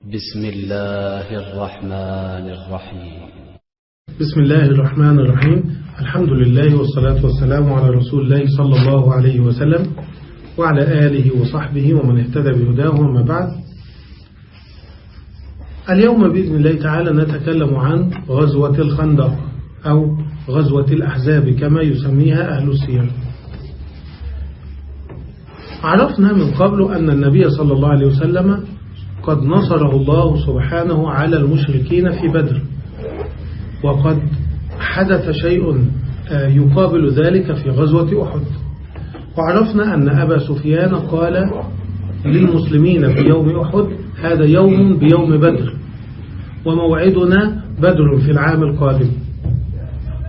بسم الله الرحمن الرحيم. بسم الله الرحمن الرحيم. الحمد لله والصلاة والسلام على رسول الله صلى الله عليه وسلم وعلى آله وصحبه ومن اهتدى بهداه وما بعد. اليوم بإذن الله تعالى نتكلم عن غزوة الخندق أو غزوة الأحزاب كما يسميها أهل السير. عرفنا من قبل أن النبي صلى الله عليه وسلم قد نصره الله سبحانه على المشركين في بدر. وقد حدث شيء يقابل ذلك في غزوة أحد. وعرفنا أن أبا سفيان قال للمسلمين في يوم أحد هذا يوم بيوم بدر. وموعدنا بدر في العام القادم.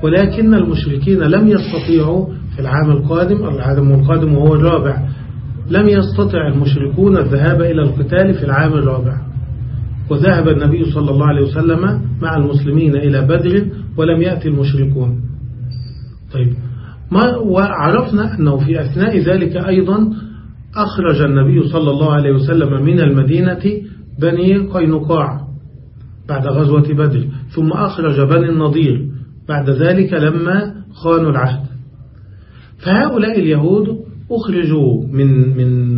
ولكن المشركين لم يستطيعوا في العام القادم العام القادم وهو الرابع لم يستطع المشركون الذهاب إلى القتال في العام الرابع. وذهب النبي صلى الله عليه وسلم مع المسلمين إلى بدر ولم يأتي المشركون. طيب ما وعرفنا أنه في أثناء ذلك أيضا أخرج النبي صلى الله عليه وسلم من المدينة بني قينقاع بعد غزوة بدر ثم أخرج بني النضير بعد ذلك لما خانوا العهد. فهؤلاء اليهود أخرجوا من من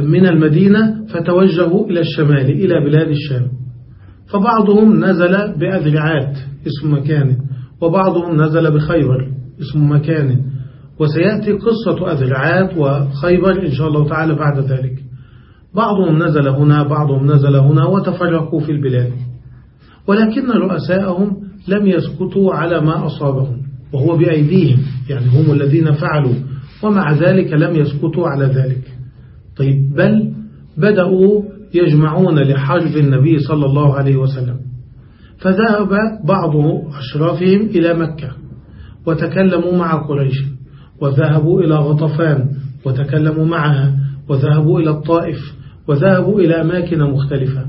من المدينة فتوجهوا إلى الشمال إلى بلاد الشام. فبعضهم نزل بأذرعات اسم مكان وبعضهم نزل بخيبر اسم مكان. وسيأتي قصة أذرعات وخيبر إن شاء الله تعالى بعد ذلك. بعضهم نزل هنا بعضهم نزل هنا وتفرقوا في البلاد. ولكن رؤساءهم لم يسكتوا على ما أصابهم وهو بأيديهم. يعني هم الذين فعلوا ومع ذلك لم يسكتوا على ذلك. طيب بل بدأوا يجمعون لحرب النبي صلى الله عليه وسلم. فذهب بعض أشرافهم إلى مكة وتكلموا مع قريش وذهبوا إلى غطفان وتكلموا معها وذهبوا إلى الطائف وذهبوا إلى أماكن مختلفة.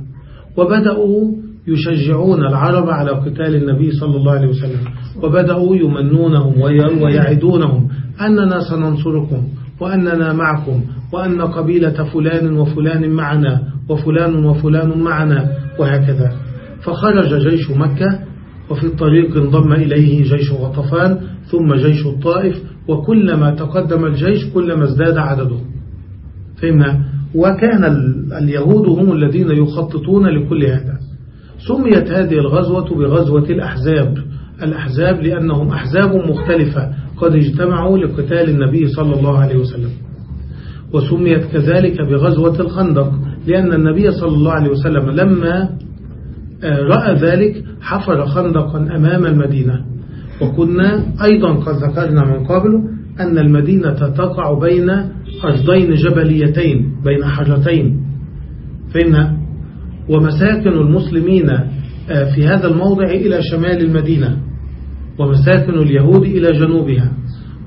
وبدأوا يشجعون العرب على قتال النبي صلى الله عليه وسلم وبدأوا يمنونهم ويعدونهم. أننا سننصركم وأننا معكم وأن قبيلة فلان وفلان معنا وفلان وفلان معنا وهكذا. فخرج جيش مكة وفي الطريق انضم إليه جيش غطفان ثم جيش الطائف وكلما تقدم الجيش كلما ازداد عدده. فهمنا؟ وكان اليهود هم الذين يخططون لكل هذا. سميت هذه الغزوة بغزوة الأحزاب. الأحزاب لأنهم أحزاب مختلفة. قد اجتمعوا لقتال النبي صلى الله عليه وسلم. وسميت كذلك بغزوة الخندق لأن النبي صلى الله عليه وسلم لما رأى ذلك حفر خندقا أمام المدينة. وكنا أيضا قد ذكرنا من قبل أن المدينة تقع بين أرضين جبليتين بين حجتين فإن ومساكن المسلمين في هذا الموضع إلى شمال المدينة ومساكن اليهود إلى جنوبها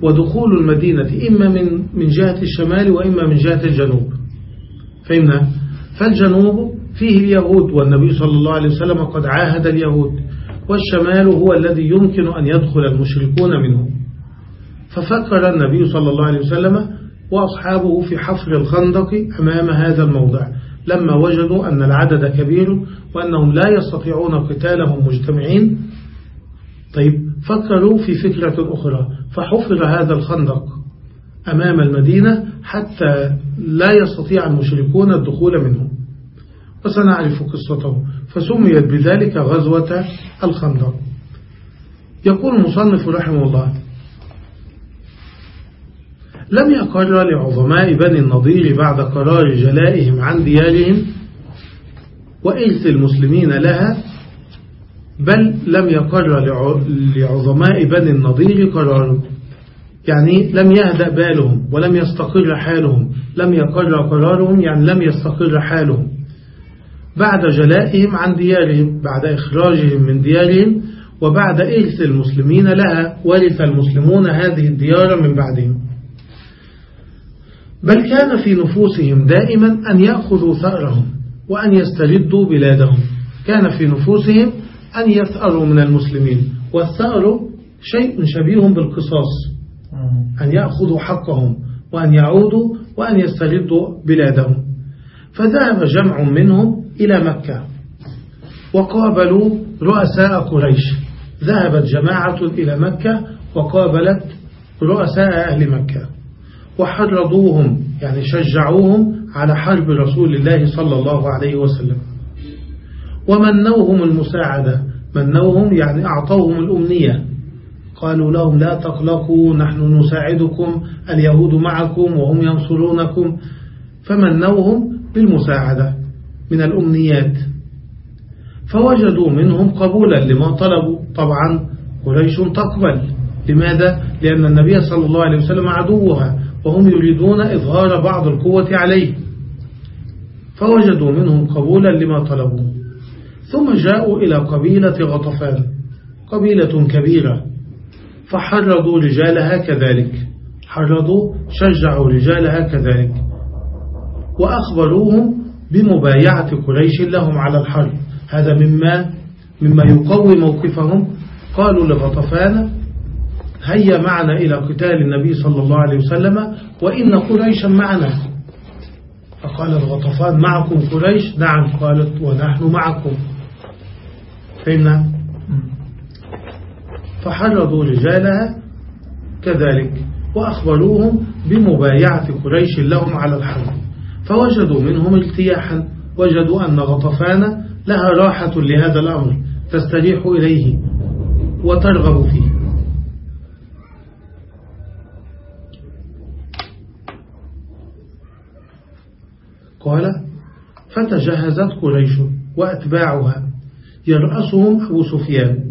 ودخول المدينة إما من من جهة الشمال وإما من جهة الجنوب. فهمنا؟ فالجنوب فيه اليهود والنبي صلى الله عليه وسلم قد عاهد اليهود والشمال هو الذي يمكن أن يدخل المشركون منه. ففكر النبي صلى الله عليه وسلم وأصحابه في حفر الخندق أمام هذا الموضع. لما وجدوا أن العدد كبير وأنهم لا يستطيعون قتالهم مجتمعين. طيب فكروا في فكرة أخرى. فحفر هذا الخندق أمام المدينة حتى لا يستطيع المشركون الدخول منه وسنعرف قصته فسميت بذلك غزوة الخندق. يقول المصنف رحمه الله لم يقر لعظماء بني النضير بعد قرار جلائهم عن ديارهم وإرث المسلمين لها بل لم يقر لعظماء بني النضير قرار. يعني لم يهدأ بالهم ولم يستقر حالهم لم يقر قرارهم يعني لم يستقر حالهم. بعد جلائهم عن ديارهم بعد إخراجهم من ديارهم وبعد إرث المسلمين لها ورث المسلمون هذه الديار من بعدهم. بل كان في نفوسهم دائما أن يأخذوا ثأرهم وأن يستردوا بلادهم. كان في نفوسهم أن يثأروا من المسلمين. والثأر شيء شبيه بالقصاص. أن يأخذوا حقهم وأن يعودوا وأن يستردوا بلادهم. فذهب جمع منهم إلى مكة وقابلوا رؤساء قريش. ذهبت جماعة إلى مكة وقابلت رؤساء أهل مكة. وحرضوهم يعني شجعوهم على حرب رسول الله صلى الله عليه وسلم. ومنوهم المساعدة منوهم يعني أعطوهم الأمنية. قالوا لهم لا تقلقوا نحن نساعدكم اليهود معكم وهم ينصرونكم. فمنوهم بالمساعدة من الأمنيات. فوجدوا منهم قبولا لما طلبوا. طبعا قريش تقبل. لماذا؟ لأن النبي صلى الله عليه وسلم عدوها. وهم يريدون إظهار بعض القوة عليه. فوجدوا منهم قبولا لما طلبوا. ثم جاءوا إلى قبيلة غطفان قبيلة كبيرة. فحرضوا رجالها كذلك. حرضوا شجعوا رجالها كذلك. وأخبروهم بمبايعة قريش لهم على الحرب. هذا مما مما يقوي موقفهم. قالوا لغطفان هيا معنا إلى قتال النبي صلى الله عليه وسلم وإن قريشا معنا. فقال الغطفان معكم قريش؟ نعم. قالت ونحن معكم. فهمنا فحرضوا رجالها كذلك وأخبروهم بمبايعة قريش لهم على الحرب. فوجدوا منهم ارتياحا وجدوا أن غطفان لها راحة لهذا الأمر تستريح إليه وترغب فيه. قال فتجهزت قريش وأتباعها يرأسهم أبو سفيان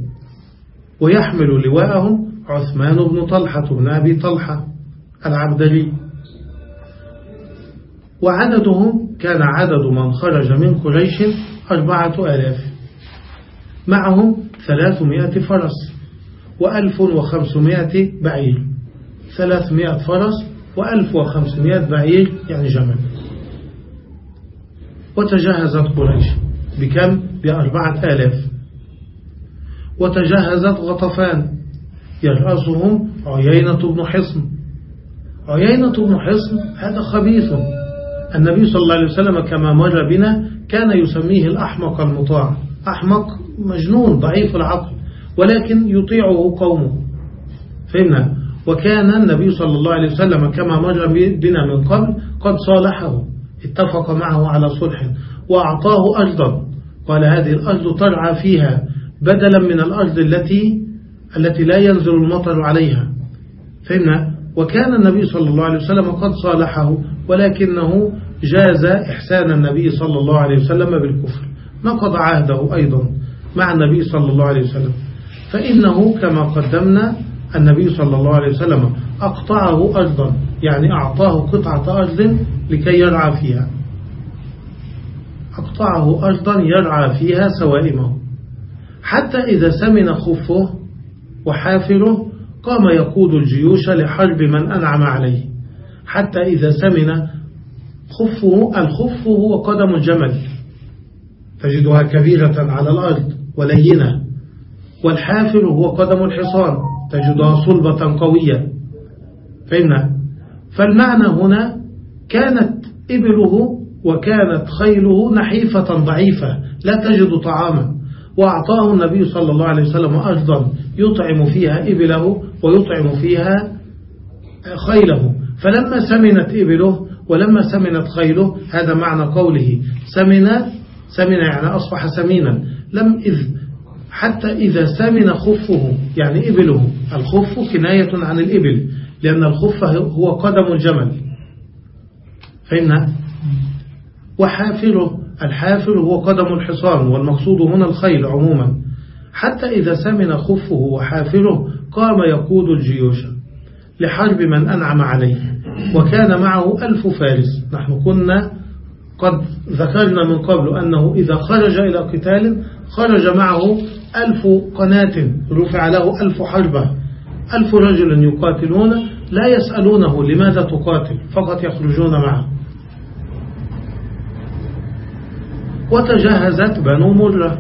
ويحمل لواءهم عثمان بن طلحة بن أبي طلحة العبدلي. وعددهم كان عدد من خرج من قريش أربعة آلاف. معهم ثلاثمائة فرس وألف وخمسمائة بعير. ثلاثمائة فرس وألف وخمسمائة بعير يعني جمل. وتجهزت قريش بكم؟ بأربعة آلاف. وتجهزت غطفان. يرأسهم عيينة بن حصن. عيينة بن حصن هذا خبيث. النبي صلى الله عليه وسلم كما مر بنا كان يسميه الأحمق المطاع. أحمق مجنون ضعيف العقل ولكن يطيعه قومه. فهمنا؟ وكان النبي صلى الله عليه وسلم كما مر بنا من قبل قد صالحه. اتفق معه على صلح وأعطاه أرضا قال هذه الأرض ترعى فيها بدلا من الأرض التي التي لا ينزل المطر عليها. فهمنا؟ وكان النبي صلى الله عليه وسلم قد صالحه ولكنه جاز إحسان النبي صلى الله عليه وسلم بالكفر. نقض عهده أيضا مع النبي صلى الله عليه وسلم. فإنه كما قدمنا النبي صلى الله عليه وسلم أقطعه أرضا. يعني أعطاه قطعة أرض لكي يرعى فيها. أقطعه أرضا يرعى فيها سوائمه. حتى إذا سمن خفه وحافره قام يقود الجيوش لحرب من أنعم عليه. حتى إذا سمن خفه الخف هو قدم الجمل. تجدها كبيرة على الأرض ولينة والحافر هو قدم الحصان. تجدها صلبة قوية. فهمنا فالمعنى هنا كانت إبله وكانت خيله نحيفة ضعيفة لا تجد طعاما. وأعطاه النبي صلى الله عليه وسلم أرضا يطعم فيها إبله ويطعم فيها خيله. فلما سمنت إبله ولما سمنت خيله هذا معنى قوله. سمن سمن يعني أصبح سمينا. لم إذ حتى إذا سمن خفه يعني إبله. الخف كناية عن الإبل. لأن الخف هو قدم الجمل. فإن وحافره الحافر هو قدم الحصان والمقصود هنا الخيل عموما. حتى إذا سمن خفه وحافره قام يقود الجيوش لحرب من أنعم عليه. وكان معه ألف فارس. نحن كنا قد ذكرنا من قبل أنه إذا خرج إلى قتال خرج معه ألف قناة رفع له ألف حربة ألف رجل يقاتلون لا يسألونه لماذا تقاتل فقط يخرجون معه. وتجهزت بنو مرة.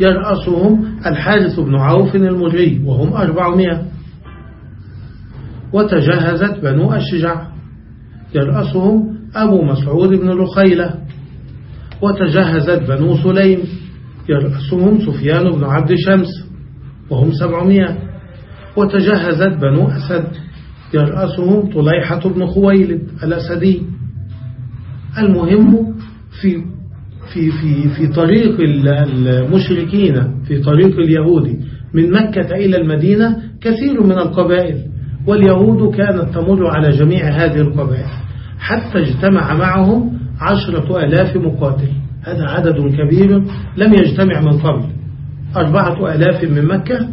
يرأسهم الحارث بن عوف المري وهم أربعمائة. وتجهزت بنو الشجع يرأسهم أبو مسعود بن رخيلة وتجهزت بنو سليم. يرأسهم سفيان بن عبد شمس وهم سبعمائة. وتجهزت بنو أسد. يرأسهم طليحة بن خويلد الأسدي. المهم في في في في طريق المشركين في طريق اليهود من مكة إلى المدينة كثير من القبائل واليهود كانت تمر على جميع هذه القبائل حتى اجتمع معهم عشرة ألاف مقاتل. هذا عدد كبير لم يجتمع من قبل. أربعة ألاف من مكة.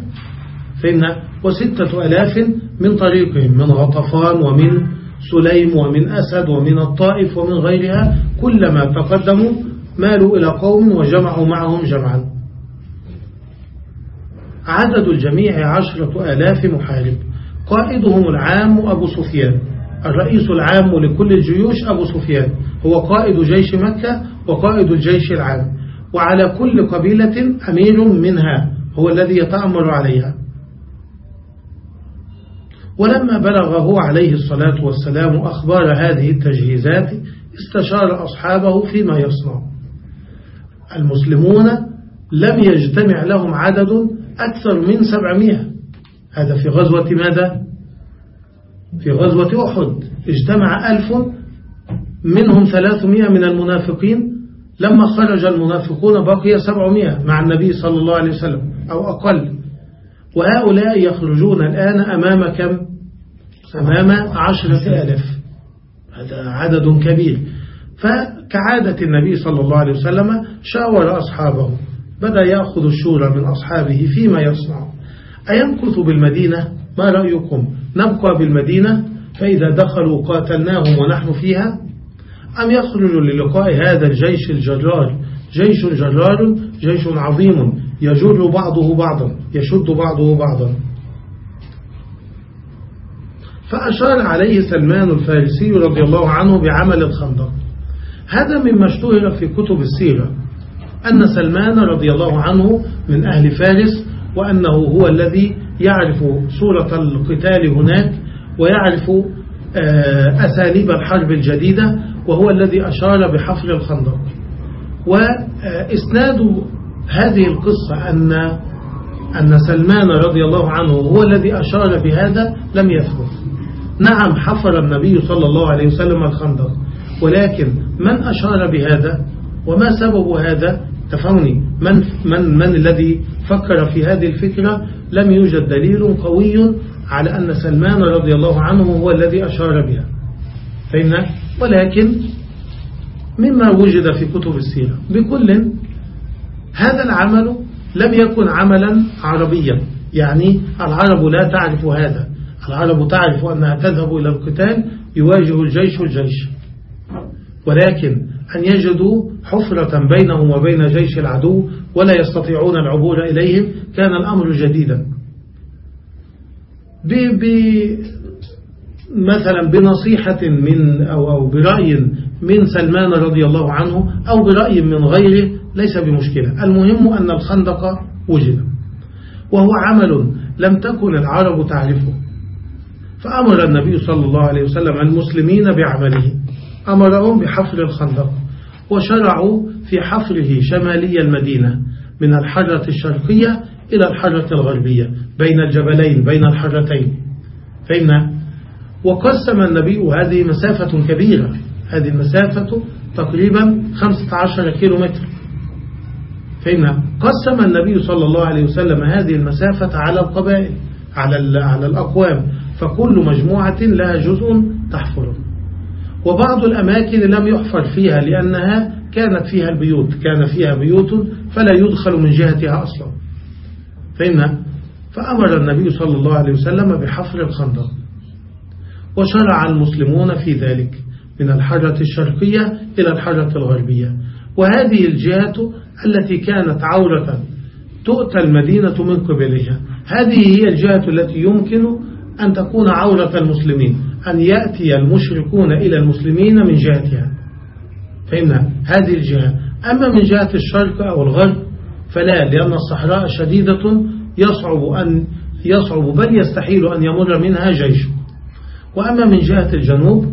فإن وستة ألاف من طريقهم من غطفان ومن سليم ومن أسد ومن الطائف ومن غيرها كلما تقدموا مالوا إلى قوم وجمعوا معهم جمعا. عدد الجميع عشرة آلاف محارب. قائدهم العام أبو سفيان. الرئيس العام لكل الجيوش أبو سفيان. هو قائد جيش مكة وقائد الجيش العام. وعلى كل قبيلة أمير منها هو الذي يتأمر عليها. ولما بلغه عليه الصلاة والسلام أخبار هذه التجهيزات استشار أصحابه فيما يصنع. المسلمون لم يجتمع لهم عدد أكثر من سبعمائة. هذا في غزوة ماذا؟ في غزوة أحد. اجتمع ألف منهم ثلاثمائة من المنافقين لما خرج المنافقون بقي سبعمائة مع النبي صلى الله عليه وسلم أو أقل. وهؤلاء يخرجون الآن أمام كم؟ أمام عشرة آلاف. هذا عدد كبير. فكعادة النبي صلى الله عليه وسلم شاور أصحابه. بدأ يأخذ الشورى من أصحابه فيما يصنع. أيمكث بالمدينة؟ ما رأيكم؟ نبقى بالمدينة؟ فإذا دخلوا قاتلناهم ونحن فيها؟ أم يخرج للقاء هذا الجيش الجرار؟ جيش جرار جيش عظيم يجر بعضه بعضا يشد بعضه بعضا. فأشار عليه سلمان الفارسي رضي الله عنه بعمل الخندق. هذا مما اشتهر في كتب السيرة أن سلمان رضي الله عنه من أهل فارس وأنه هو الذي يعرف صورة القتال هناك ويعرف آه، أساليب الحرب الجديدة وهو الذي أشار بحفر الخندق. وإسناد هذه القصة أن أن سلمان رضي الله عنه هو الذي أشار بهذا لم يثبت. نعم حفر النبي صلى الله عليه وسلم الخندق ولكن من أشار بهذا؟ وما سبب هذا؟ تفهمني من, من, من الذي فكر في هذه الفكرة؟ لم يوجد دليل قوي على أن سلمان رضي الله عنه هو الذي أشار بها. فإن ولكن مما وجد في كتب السيرة بكل هذا العمل لم يكن عملا عربيا. يعني العرب لا تعرف هذا. العرب تعرف أنها تذهب إلى القتال يواجه الجيش الجيش. ولكن أن يجدوا حفرة بينهم وبين جيش العدو ولا يستطيعون العبور إليهم كان الأمر جديدا. ب ب مثلا بنصيحة من أو, أو برأي من سلمان رضي الله عنه أو برأي من غيره ليس بمشكلة. المهم أن الخندق وجد وهو عمل لم تكن العرب تعرفه. فأمر النبي صلى الله عليه وسلم المسلمين بعمله. أمرهم بحفر الخندق وشرعوا في حفره شمالي المدينة من الحرة الشرقية إلى الحرة الغربية بين الجبلين بين الحرتين فإن وقسم النبي هذه مسافة كبيرة. هذه المسافة تقريبا 15 كيلو متر فإن قسم النبي صلى الله عليه وسلم هذه المسافة على القبائل على على الأقوام. فكل مجموعة لها جزء تحفره وبعض الأماكن لم يحفر فيها لأنها كانت فيها البيوت كان فيها بيوت فلا يدخل من جهتها أصلا. فإن فأمر النبي صلى الله عليه وسلم بحفر الخندق. وشرع المسلمون في ذلك من الحجرة الشرقية إلى الحجرة الغربية. وهذه الجهة التي كانت عورة تؤتى المدينة من قبلها. هذه هي الجهة التي يمكن أن تكون عورة المسلمين أن يأتي المشركون إلى المسلمين من جهتها. فإن هذه الجهة أما من جهة الشرق أو الغرب فلا لأن الصحراء شديدة يصعب أن يصعب بل يستحيل أن يمر منها جيش. وأما من جهة الجنوب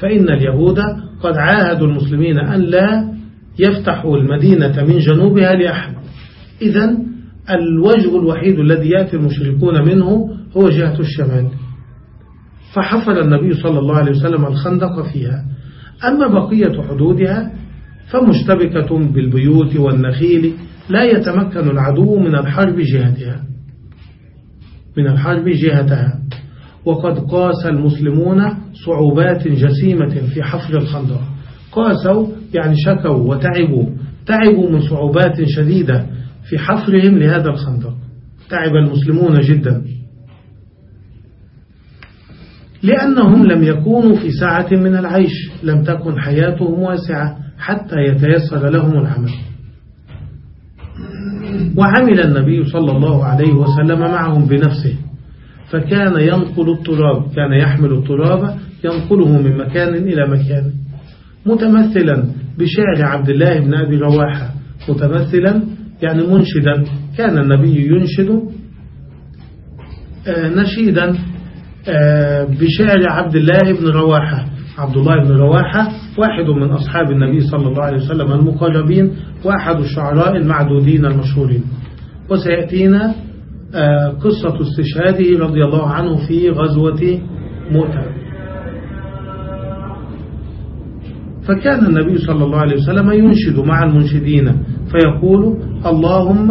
فإن اليهود قد عاهدوا المسلمين أن لا يفتحوا المدينة من جنوبها لأحد. إذا الوجه الوحيد الذي يأتي المشركون منه هو جهة الشمال. فحفر النبي صلى الله عليه وسلم الخندق فيها. أما بقية حدودها فمشتبكة بالبيوت والنخيل لا يتمكن العدو من الحرب جهتها. من الحرب جهتها. وقد قاس المسلمون صعوبات جسيمة في حفر الخندق. قاسوا يعني شكوا وتعبوا. تعبوا من صعوبات شديدة في حفرهم لهذا الخندق. تعب المسلمون جدا. لأنهم لم يكونوا في ساعة من العيش لم تكن حياتهم واسعة حتى يتيسر لهم العمل وعمل النبي صلى الله عليه وسلم معهم بنفسه فكان ينقل التراب كان يحمل التراب ينقله من مكان إلى مكان. متمثلا بشعر عبد الله بن أبي رواحة متمثلا يعني منشدا كان النبي ينشد آه، نشيدا. بشعر عبد الله بن رواحة. عبد الله بن رواحة واحد من أصحاب النبي صلى الله عليه وسلم المقربين وأحد الشعراء المعدودين المشهورين. وسيأتينا آه، قصة استشهاده رضي الله عنه في غزوة مؤتة. فكان النبي صلى الله عليه وسلم ينشد مع المنشدين فيقول اللهم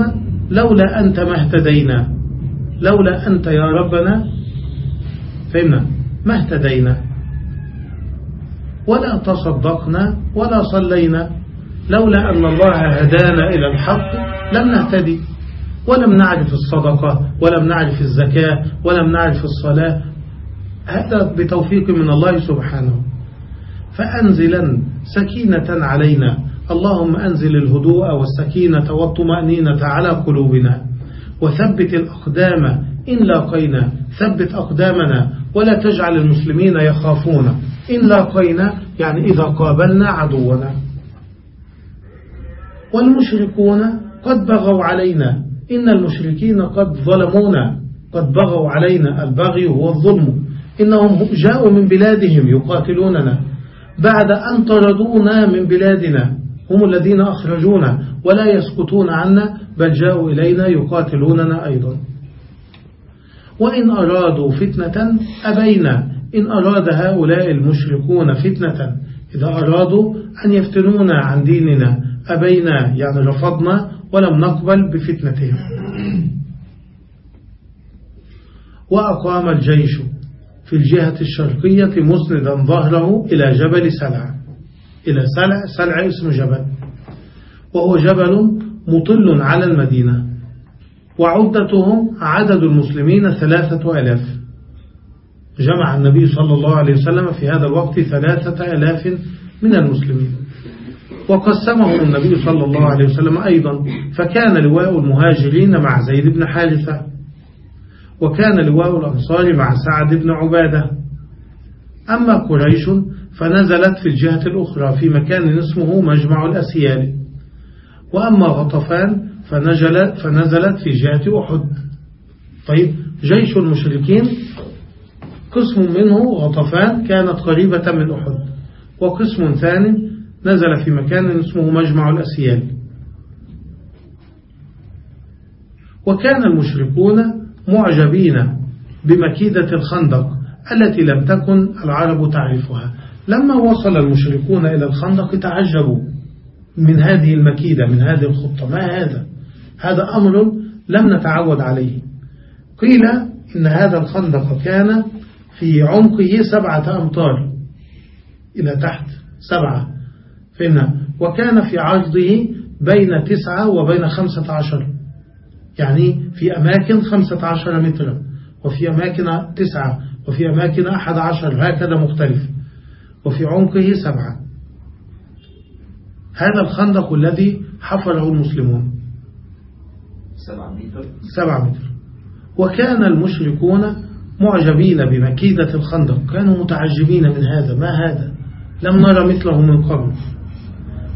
لولا أنت ما اهتدينا لولا أنت يا ربنا فهمنا ما اهتدينا. ولا تصدقنا ولا صلينا. لولا أن الله هدانا إلى الحق لم نهتدي. ولم نعرف الصدقة ولم نعرف الزكاة ولم نعرف الصلاة. هذا بتوفيق من الله سبحانه. فأنزلا سكينة علينا. اللهم أنزل الهدوء والسكينة والطمأنينة على قلوبنا. وثبت الأقدام إن لاقينا. ثبت أقدامنا ولا تجعل المسلمين يخافون. إن لاقينا يعني إذا قابلنا عدونا. والمشركون قد بغوا علينا. إن المشركين قد ظلمونا. قد بغوا علينا. البغي هو الظلم. إنهم جاءوا من بلادهم يقاتلوننا. بعد أن طردونا من بلادنا. هم الذين أخرجونا. ولا يسقطون عنا بل جاءوا إلينا يقاتلوننا أيضا. وإن أرادوا فتنة أبينا إن أراد هؤلاء المشركون فتنة إذا أرادوا أن يفتنونا عن ديننا أبينا يعني رفضنا ولم نقبل بفتنتهم. وأقام الجيش في الجهة الشرقية مسندا ظهره إلى جبل سلع. إلى سلع سلع اسم جبل. وهو جبل مطل على المدينة. وعدتهم عدد المسلمين ثلاثة ألاف. جمع النبي صلى الله عليه وسلم في هذا الوقت ثلاثة ألاف من المسلمين. وقسمهم النبي صلى الله عليه وسلم أيضا. فكان لواء المهاجرين مع زيد بن حارثة. وكان لواء الأنصار مع سعد بن عبادة. أما قريش فنزلت في الجهة الأخرى في مكان اسمه مجمع الأسيال. وأما غطفان فنزلت, فنزلت في جهة أحد. طيب جيش المشركين قسم منه غطفان كانت قريبة من أحد. وقسم ثاني نزل في مكان اسمه مجمع الأسيال. وكان المشركون معجبين بمكيدة الخندق التي لم تكن العرب تعرفها. لما وصل المشركون إلى الخندق تعجبوا من هذه المكيدة من هذه الخطة. ما هذا؟ هذا أمر لم نتعود عليه. قيل إن هذا الخندق كان في عمقه سبعة أمتار إلى تحت سبعة فهمنا وكان في عرضه بين تسعة وبين خمسة عشر يعني في أماكن خمسة عشر مترا وفي أماكن تسعة وفي أماكن أحد عشر هكذا مختلف وفي عمقه سبعة. هذا الخندق الذي حفره المسلمون. سبعة متر. وكان المشركون معجبين بمكيدة الخندق. كانوا متعجبين من هذا. ما هذا؟ لم نرى مثله من قبل.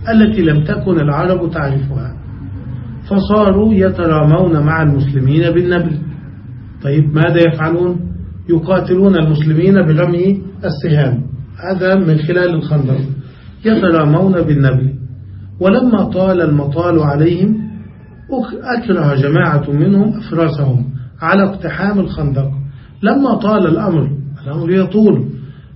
التي لم تكن العرب تعرفها. فصاروا يترامون مع المسلمين بالنبل. طيب ماذا يفعلون؟ يقاتلون المسلمين برمي السهام. هذا من خلال الخندق. يترامون بالنبل. ولما طال المطال عليهم أكره جماعة منهم أفراسهم على اقتحام الخندق. لما طال الأمر الأمر يطول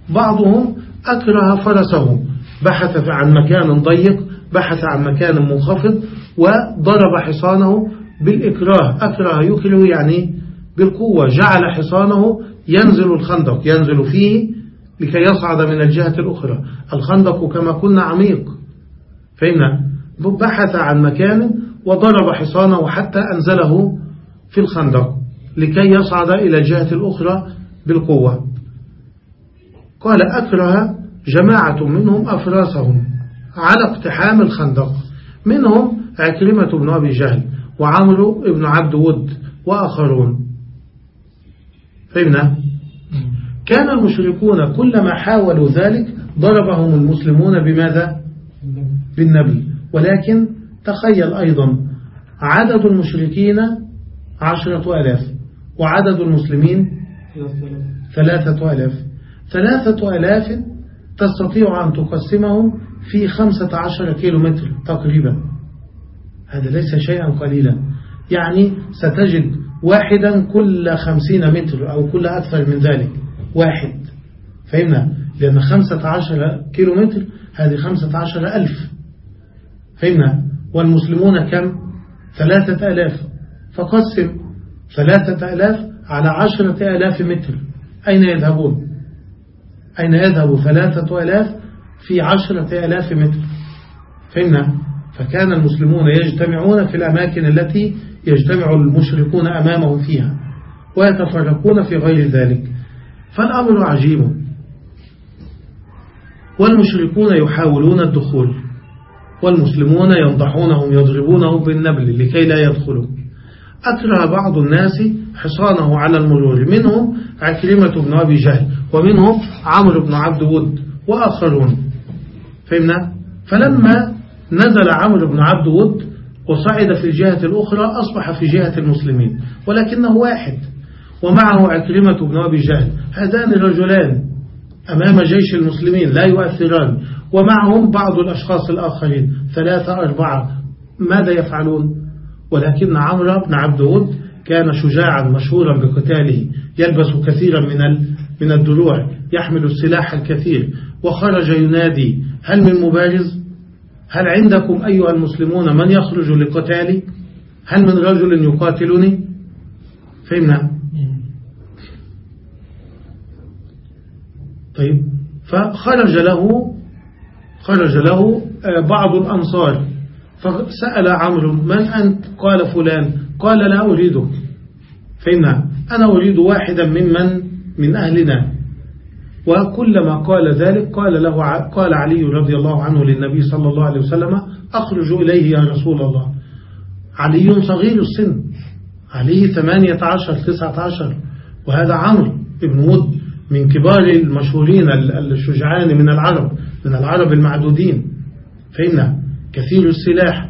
بعضهم أكره فرسه بحث عن مكان ضيق بحث عن مكان منخفض وضرب حصانه بالإكراه. أكره يكره يعني بالقوة. جعل حصانه ينزل الخندق ينزل فيه لكي يصعد من الجهة الأخرى. الخندق كما كنا عميق. فهمنا بحث عن مكان وضرب حصانه حتى أنزله في الخندق لكي يصعد إلى الجهة الأخرى بالقوة. قال أكره جماعة منهم أفراسهم على اقتحام الخندق. منهم عكرمة بن أبي جهل وعمرو بن عبد ود وآخرون. فهمنا؟ كان المشركون كلما حاولوا ذلك ضربهم المسلمون بماذا؟ بالنبي. ولكن تخيل أيضا عدد المشركين عشرة ألاف وعدد المسلمين ثلاثة ألاف. ثلاثة ألاف تستطيع أن تقسمهم في خمسة عشر كيلو متر تقريبا. هذا ليس شيئا قليلا. يعني ستجد واحدا كل خمسين متر أو كل أكثر من ذلك. واحد. فهمنا؟ لأن خمسة عشر كيلو متر هذه خمسة عشر ألف. فهمنا؟ والمسلمون كم؟ ثلاثة ألاف. فقسم ثلاثة ألاف على عشرة ألاف متر. أين يذهبون؟ أين يذهب ثلاثة ألاف في عشرة ألاف متر؟ فهمنا فكان المسلمون يجتمعون في الأماكن التي يجتمع المشركون أمامهم فيها ويتفرقون في غير ذلك. فالأمر عجيب. والمشركون يحاولون الدخول. والمسلمون ينضحونهم يضربونهم بالنبل لكي لا يدخلوا. أكره بعض الناس حصانه على المرور منهم عكرمة بن أبي جهل ومنهم عمرو بن عبد ود وآخرون. فهمنا؟ فلما نزل عمرو بن عبد ود وصعد في الجهة الأخرى أصبح في جهة المسلمين ولكنه واحد. ومعه عكرمة بن أبي جهل. هذان الرجلان أمام جيش المسلمين لا يؤثران. ومعهم بعض الأشخاص الآخرين. ثلاثة أربعة ماذا يفعلون؟ ولكن عمرو بن عبد ود كان شجاعا مشهورا بقتاله. يلبس كثيرا من من الدروع يحمل السلاح الكثير. وخرج ينادي هل من مبارز؟ هل عندكم أيها المسلمون من يخرج لقتالي؟ هل من رجل يقاتلني؟ فهمنا؟ طيب. فخرج له خرج له آه، بعض الأنصار. فسأل عمرو من أنت؟ قال فلان. قال لا أريدك. فهمنا أنا أريد واحدا ممن؟ من أهلنا. وكلما قال ذلك قال له قال علي رضي الله عنه للنبي صلى الله عليه وسلم أخرج إليه يا رسول الله. علي صغير السن. علي ثمانية عشر تسعة عشر. وهذا عمرو ابن ود من كبار المشهورين الشجعان من العرب. من العرب المعدودين. فإن كثير السلاح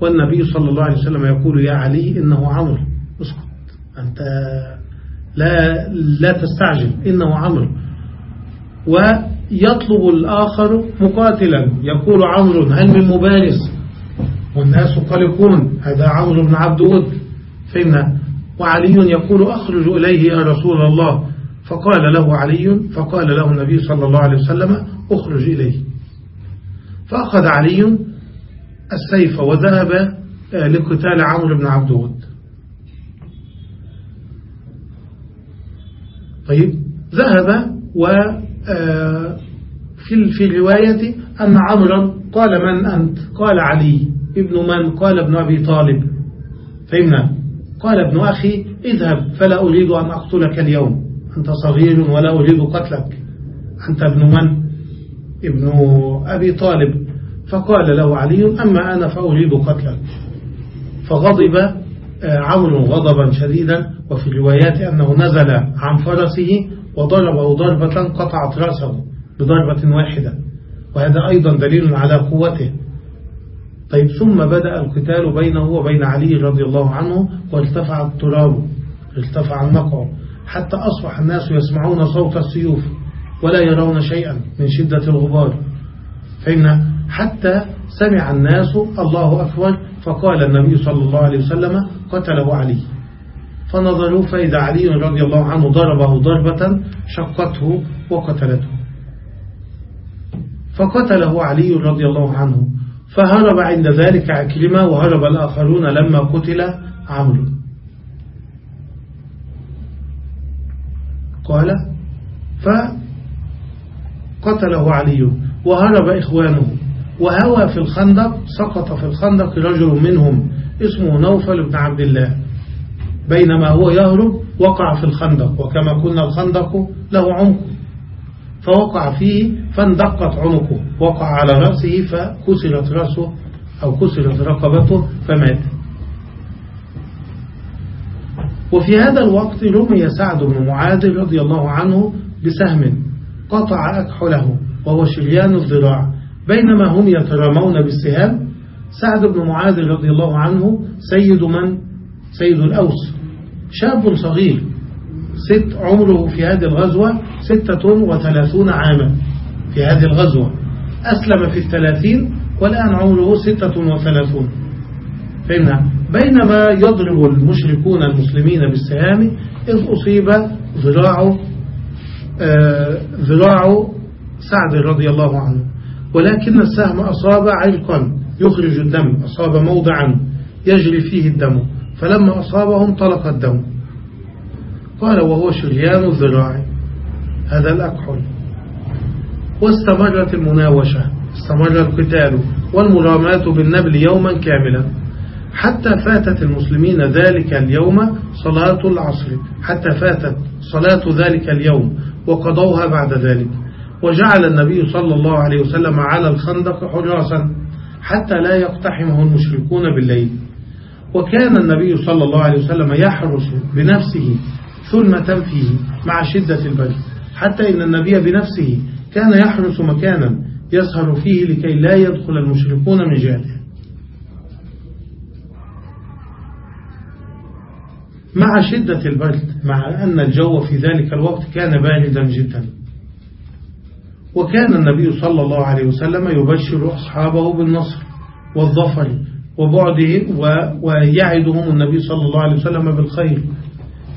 والنبي صلى الله عليه وسلم يقول يا علي إنه عمرو اسكت. أنت لا لا تستعجل. إنه عمرو ويطلب الآخر مقاتلا. يقول عمرو هل من مبارز؟ والناس قلقون. هذا عمرو بن عبد ود فإن وعلي يقول أخرج إليه يا رسول الله. فقال له علي فقال له النبي صلى الله عليه وسلم أخرج إليه. فأخذ علي السيف وذهب آه، لقتال عمرو بن عبد ود طيب ذهب و آه، في في الرواية أن عمرا قال من أنت؟ قال علي ابن من؟ قال ابن أبي طالب. فهمنا؟ قال ابن أخي اذهب فلا أريد أن أقتلك اليوم. أنت صغير ولا أريد قتلك. أنت ابن من؟ ابن أبي طالب فقال له علي أما أنا فأريد قتلك. فغضب آه، عمرو غضبا شديدا وفي الروايات أنه نزل عن فرسه وضربه ضربة قطعت رأسه بضربة واحدة. وهذا أيضا دليل على قوته. طيب ثم بدأ القتال بينه وبين علي رضي الله عنه وارتفع التراب ارتفع النقع حتى أصبح الناس يسمعون صوت السيوف. ولا يرون شيئا من شدة الغبار. فإن حتى سمع الناس الله أكبر فقال النبي صلى الله عليه وسلم قتله علي. فنظروا فإذا علي رضي الله عنه ضربه ضربة شقته وقتلته. فقتله علي رضي الله عنه. فهرب عند ذلك عكرمة وهرب الآخرون لما قتل عمرو. قال فقتله علي وهرب إخوانه وهوى في الخندق سقط في الخندق رجل منهم اسمه نوفل بن عبد الله. بينما هو يهرب وقع في الخندق وكما قلنا الخندق له عمق. فوقع فيه فاندقت عنقه وقع على رأسه فكسرت رأسه أو كسرت رقبته فمات. وفي هذا الوقت رمي سعد بن معاذ رضي الله عنه بسهم. قطع أكحله وهو شريان الذراع بينما هم يترمون بالسهام. سعد بن معاذ رضي الله عنه سيد من؟ سيد الأوس. شاب صغير. ست عمره في هذه الغزوة ستة وثلاثون عاما في هذه الغزوة. أسلم في الثلاثين والآن عمره ستة وثلاثون. فإن بينما يضرب المشركون المسلمين بالسهام إذ أصيب ذراع ذراع سعد رضي الله عنه. ولكن السهم أصاب عرقا يخرج الدم أصاب موضعا يجري فيه الدم فلما أصابه انطلق الدم. قال وهو شريان الذراع. هذا الأكحل واستمرت المناوشة استمر القتال والمرامات بالنبل يوما كاملا. حتى فاتت المسلمين ذلك اليوم صلاة العصر. حتى فاتت صلاة ذلك اليوم. وقضوها بعد ذلك. وجعل النبي صلى الله عليه وسلم على الخندق حراسا حتى لا يقتحمه المشركون بالليل. وكان النبي صلى الله عليه وسلم يحرس بنفسه ثلمة فيه مع شدة البرد حتى إن النبي بنفسه كان يحرس مكانا يسهر فيه لكي لا يدخل المشركون من جهته. مع شدة البرد مع أن الجو في ذلك الوقت كان باردا جدا. وكان النبي صلى الله عليه وسلم يبشر أصحابه بالنصر والظفر وبعده ويعدهم النبي صلى الله عليه وسلم بالخير.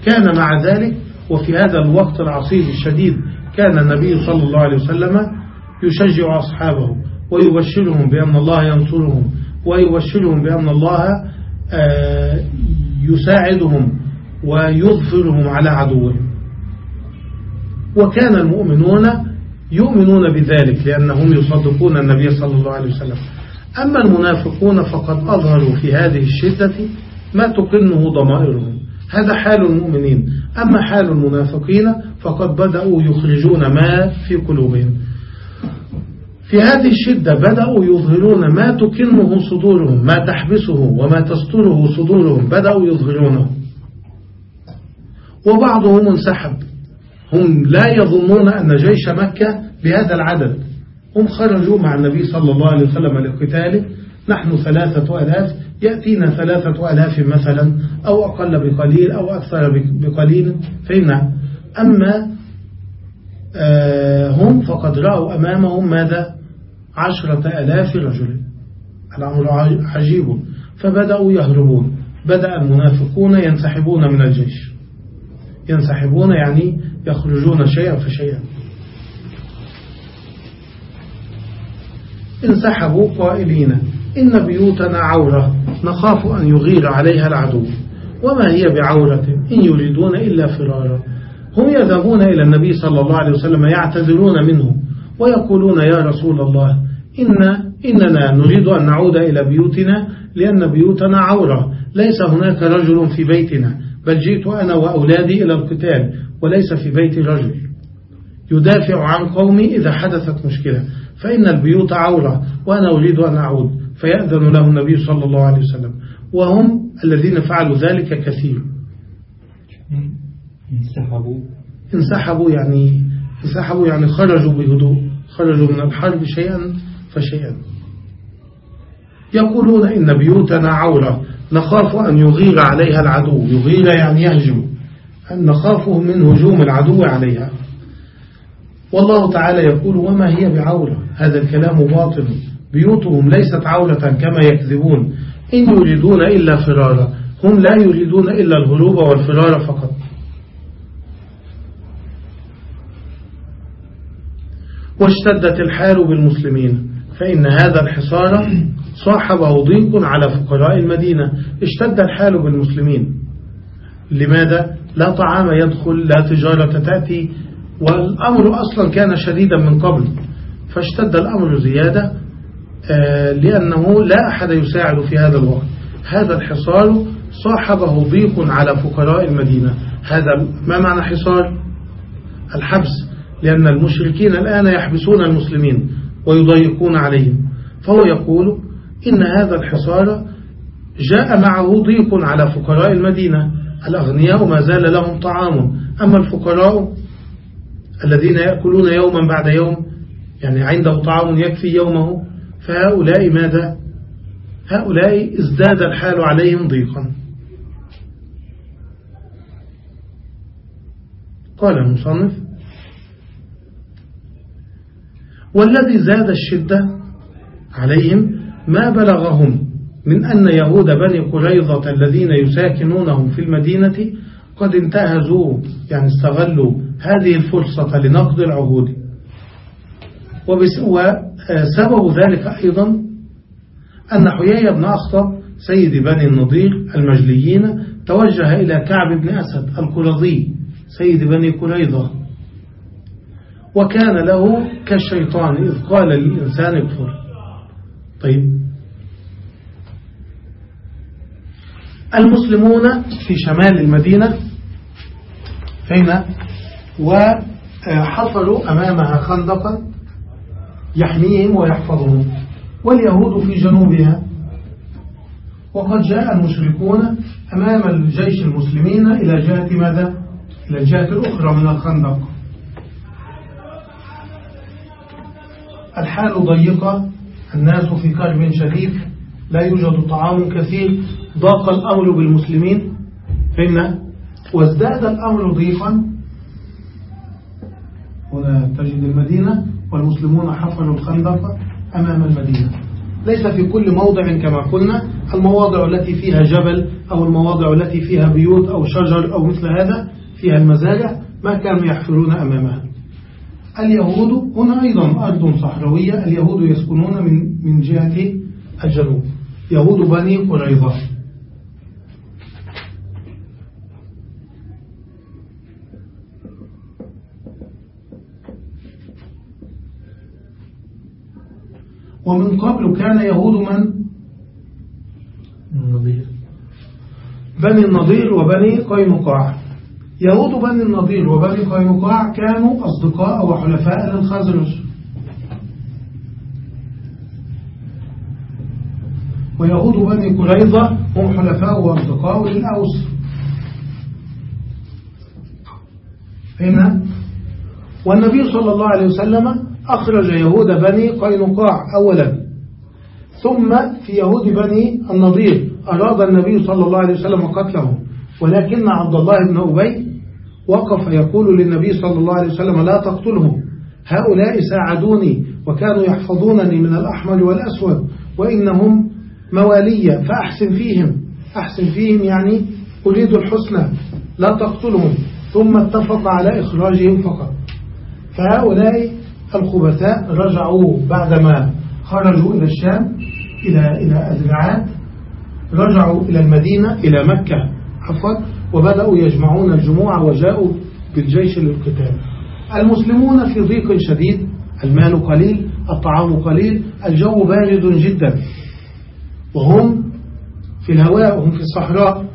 كان مع ذلك وفي هذا الوقت العصيب الشديد كان النبي صلى الله عليه وسلم يشجع أصحابه ويبشرهم بأن الله ينصرهم ويبشرهم بأن الله آه، يساعدهم ويظفرهم على عدوهم. وكان المؤمنون يؤمنون بذلك لأنهم يصدقون النبي صلى الله عليه وسلم. أما المنافقون فقد أظهروا في هذه الشدة ما تقنه ضمائرهم. هذا حال المؤمنين. أما حال المنافقين فقد بدأوا يخرجون ما في قلوبهم. في هذه الشدة بدأوا يظهرون ما تكنه صدورهم ما تحبسه وما تستره صدورهم. بدأوا يظهرونه. وبعضهم انسحب. هم لا يظنون أن جيش مكة بهذا العدد. هم خرجوا مع النبي صلى الله عليه وسلم لقتاله نحن ثلاثة ألاف يأتينا ثلاثة ألاف مثلا أو أقل بقليل أو أكثر بقليل. فإن أما آه، هم فقد رأوا أمامهم ماذا؟ عشرة ألاف رجل. الأمر عجيب. فبدأوا يهربون. بدأ المنافقون ينسحبون من الجيش. ينسحبون يعني يخرجون شيئا فشيئا. انسحبوا قائلين إن بيوتنا عورة نخاف أن يغير عليها العدو. وما هي بعورة؟ إن يريدون إلا فرارا. هم يذهبون إلى النبي صلى الله عليه وسلم يعتذرون منه ويقولون يا رسول الله إن إننا نريد أن نعود إلى بيوتنا لأن بيوتنا عورة. ليس هناك رجل في بيتنا. بل جئت أنا وأولادي إلى القتال وليس في بيت رجل. يدافع عن قومي إذا حدثت مشكلة فإن البيوت عورة وأنا أريد أن أعود فيأذن له النبي صلى الله عليه وسلم. وهم الذين فعلوا ذلك كثير. انسحبوا. انسحبوا يعني انسحبوا يعني خرجوا بهدوء خرجوا من الحرب شيئا فشيئا. يقولون إن بيوتنا عورة نخاف أن يغير عليها العدو. يغير يعني يهجم. أن نخافه من هجوم العدو عليها. والله تعالى يقول وما هي بعورة هذا الكلام باطل. بيوتهم ليست عورة كما يكذبون. إن يريدون إلا فرارا. هم لا يريدون إلا الهروب والفرار فقط. واشتدت الحال بالمسلمين. فإن هذا الحصار صاحبه ضيق على فقراء المدينة. اشتد الحال بالمسلمين. لماذا؟ لا طعام يدخل لا تجارة تأتي. والأمر أصلا كان شديدا من قبل. فاشتد الأمر زيادة آه، لأنه لا أحد يساعد في هذا الوقت. هذا الحصار صاحبه ضيق على فقراء المدينة. هذا ما معنى حصار؟ الحبس. لأن المشركين الآن يحبسون المسلمين ويضيقون عليهم. فهو يقول إن هذا الحصار جاء معه ضيق على فقراء المدينة. الأغنياء ما زال لهم طعام. أما الفقراء الذين يأكلون يوما بعد يوم يعني عنده طعام يكفي يومه فهؤلاء ماذا؟ هؤلاء ازداد الحال عليهم ضيقا. قال المصنف والذي زاد الشدة عليهم ما بلغهم من أن يهود بني قريظة الذين يساكنونهم في المدينة قد انتهزوا يعني استغلوا هذه الفرصة لنقض العهود. وسبب ذلك أيضا أن حيي بن أخطب سيد بني النضير المجليين توجه إلى كعب بن أسد القرظي سيد بني قريظة. وكان له كالشيطان إذ قال للإنسان اكفر. طيب. المسلمون في شمال المدينة فين وحفروا أمامها خندقا يحميهم ويحفظهم واليهود في جنوبها. وقد جاء المشركون أمام الجيش المسلمين إلى جهة ماذا؟ إلى الجهة الأخرى من الخندق. الحال ضيقة. الناس في كرب شديد لا يوجد طعام كثير ضاق الأمر بالمسلمين. فهمنا وازداد الأمر ضيقا هنا تجد المدينة والمسلمون حفروا الخندق أمام المدينة. ليس في كل موضع كما قلنا المواضع التي فيها جبل أو المواضع التي فيها بيوت أو شجر أو مثل هذا فيها المزارع ما كانوا يحفرون أمامها. اليهود هنا أيضا أرض صحراوية اليهود يسكنون من من جهة الجنوب. يهود بني قريظة. ومن قبل كان يهود من؟ بني النضير وبني قينقاع. يهود بني النضير وبني قينقاع كانوا أصدقاء وحلفاء للخزرج ويهود بني قريظة هم حلفاء وأصدقاء للأوس. هنا والنبي صلى الله عليه وسلم أخرج يهود بني قينقاع أولا. ثم في يهود بني النضير أراد النبي صلى الله عليه وسلم قتلهم. ولكن عبد الله بن أبي وقف يقول للنبي صلى الله عليه وسلم لا تقتلهم. هؤلاء ساعدوني وكانوا يحفظونني من الأحمر والأسود وإنهم موالية فأحسن فيهم. أحسن فيهم يعني أريد الحسنى لا تقتلهم. ثم اتفق على إخراجهم فقط. فهؤلاء الخبثاء رجعوا بعدما خرجوا إلى الشام إلى إلى أزرعات رجعوا إلى المدينة إلى مكة. عفوا. وبدأوا يجمعون الجموع وجاءوا بالجيش للقتال. المسلمون في ضيق شديد المال قليل الطعام قليل الجو بارد جدا. وهم في الهواء وهم في الصحراء.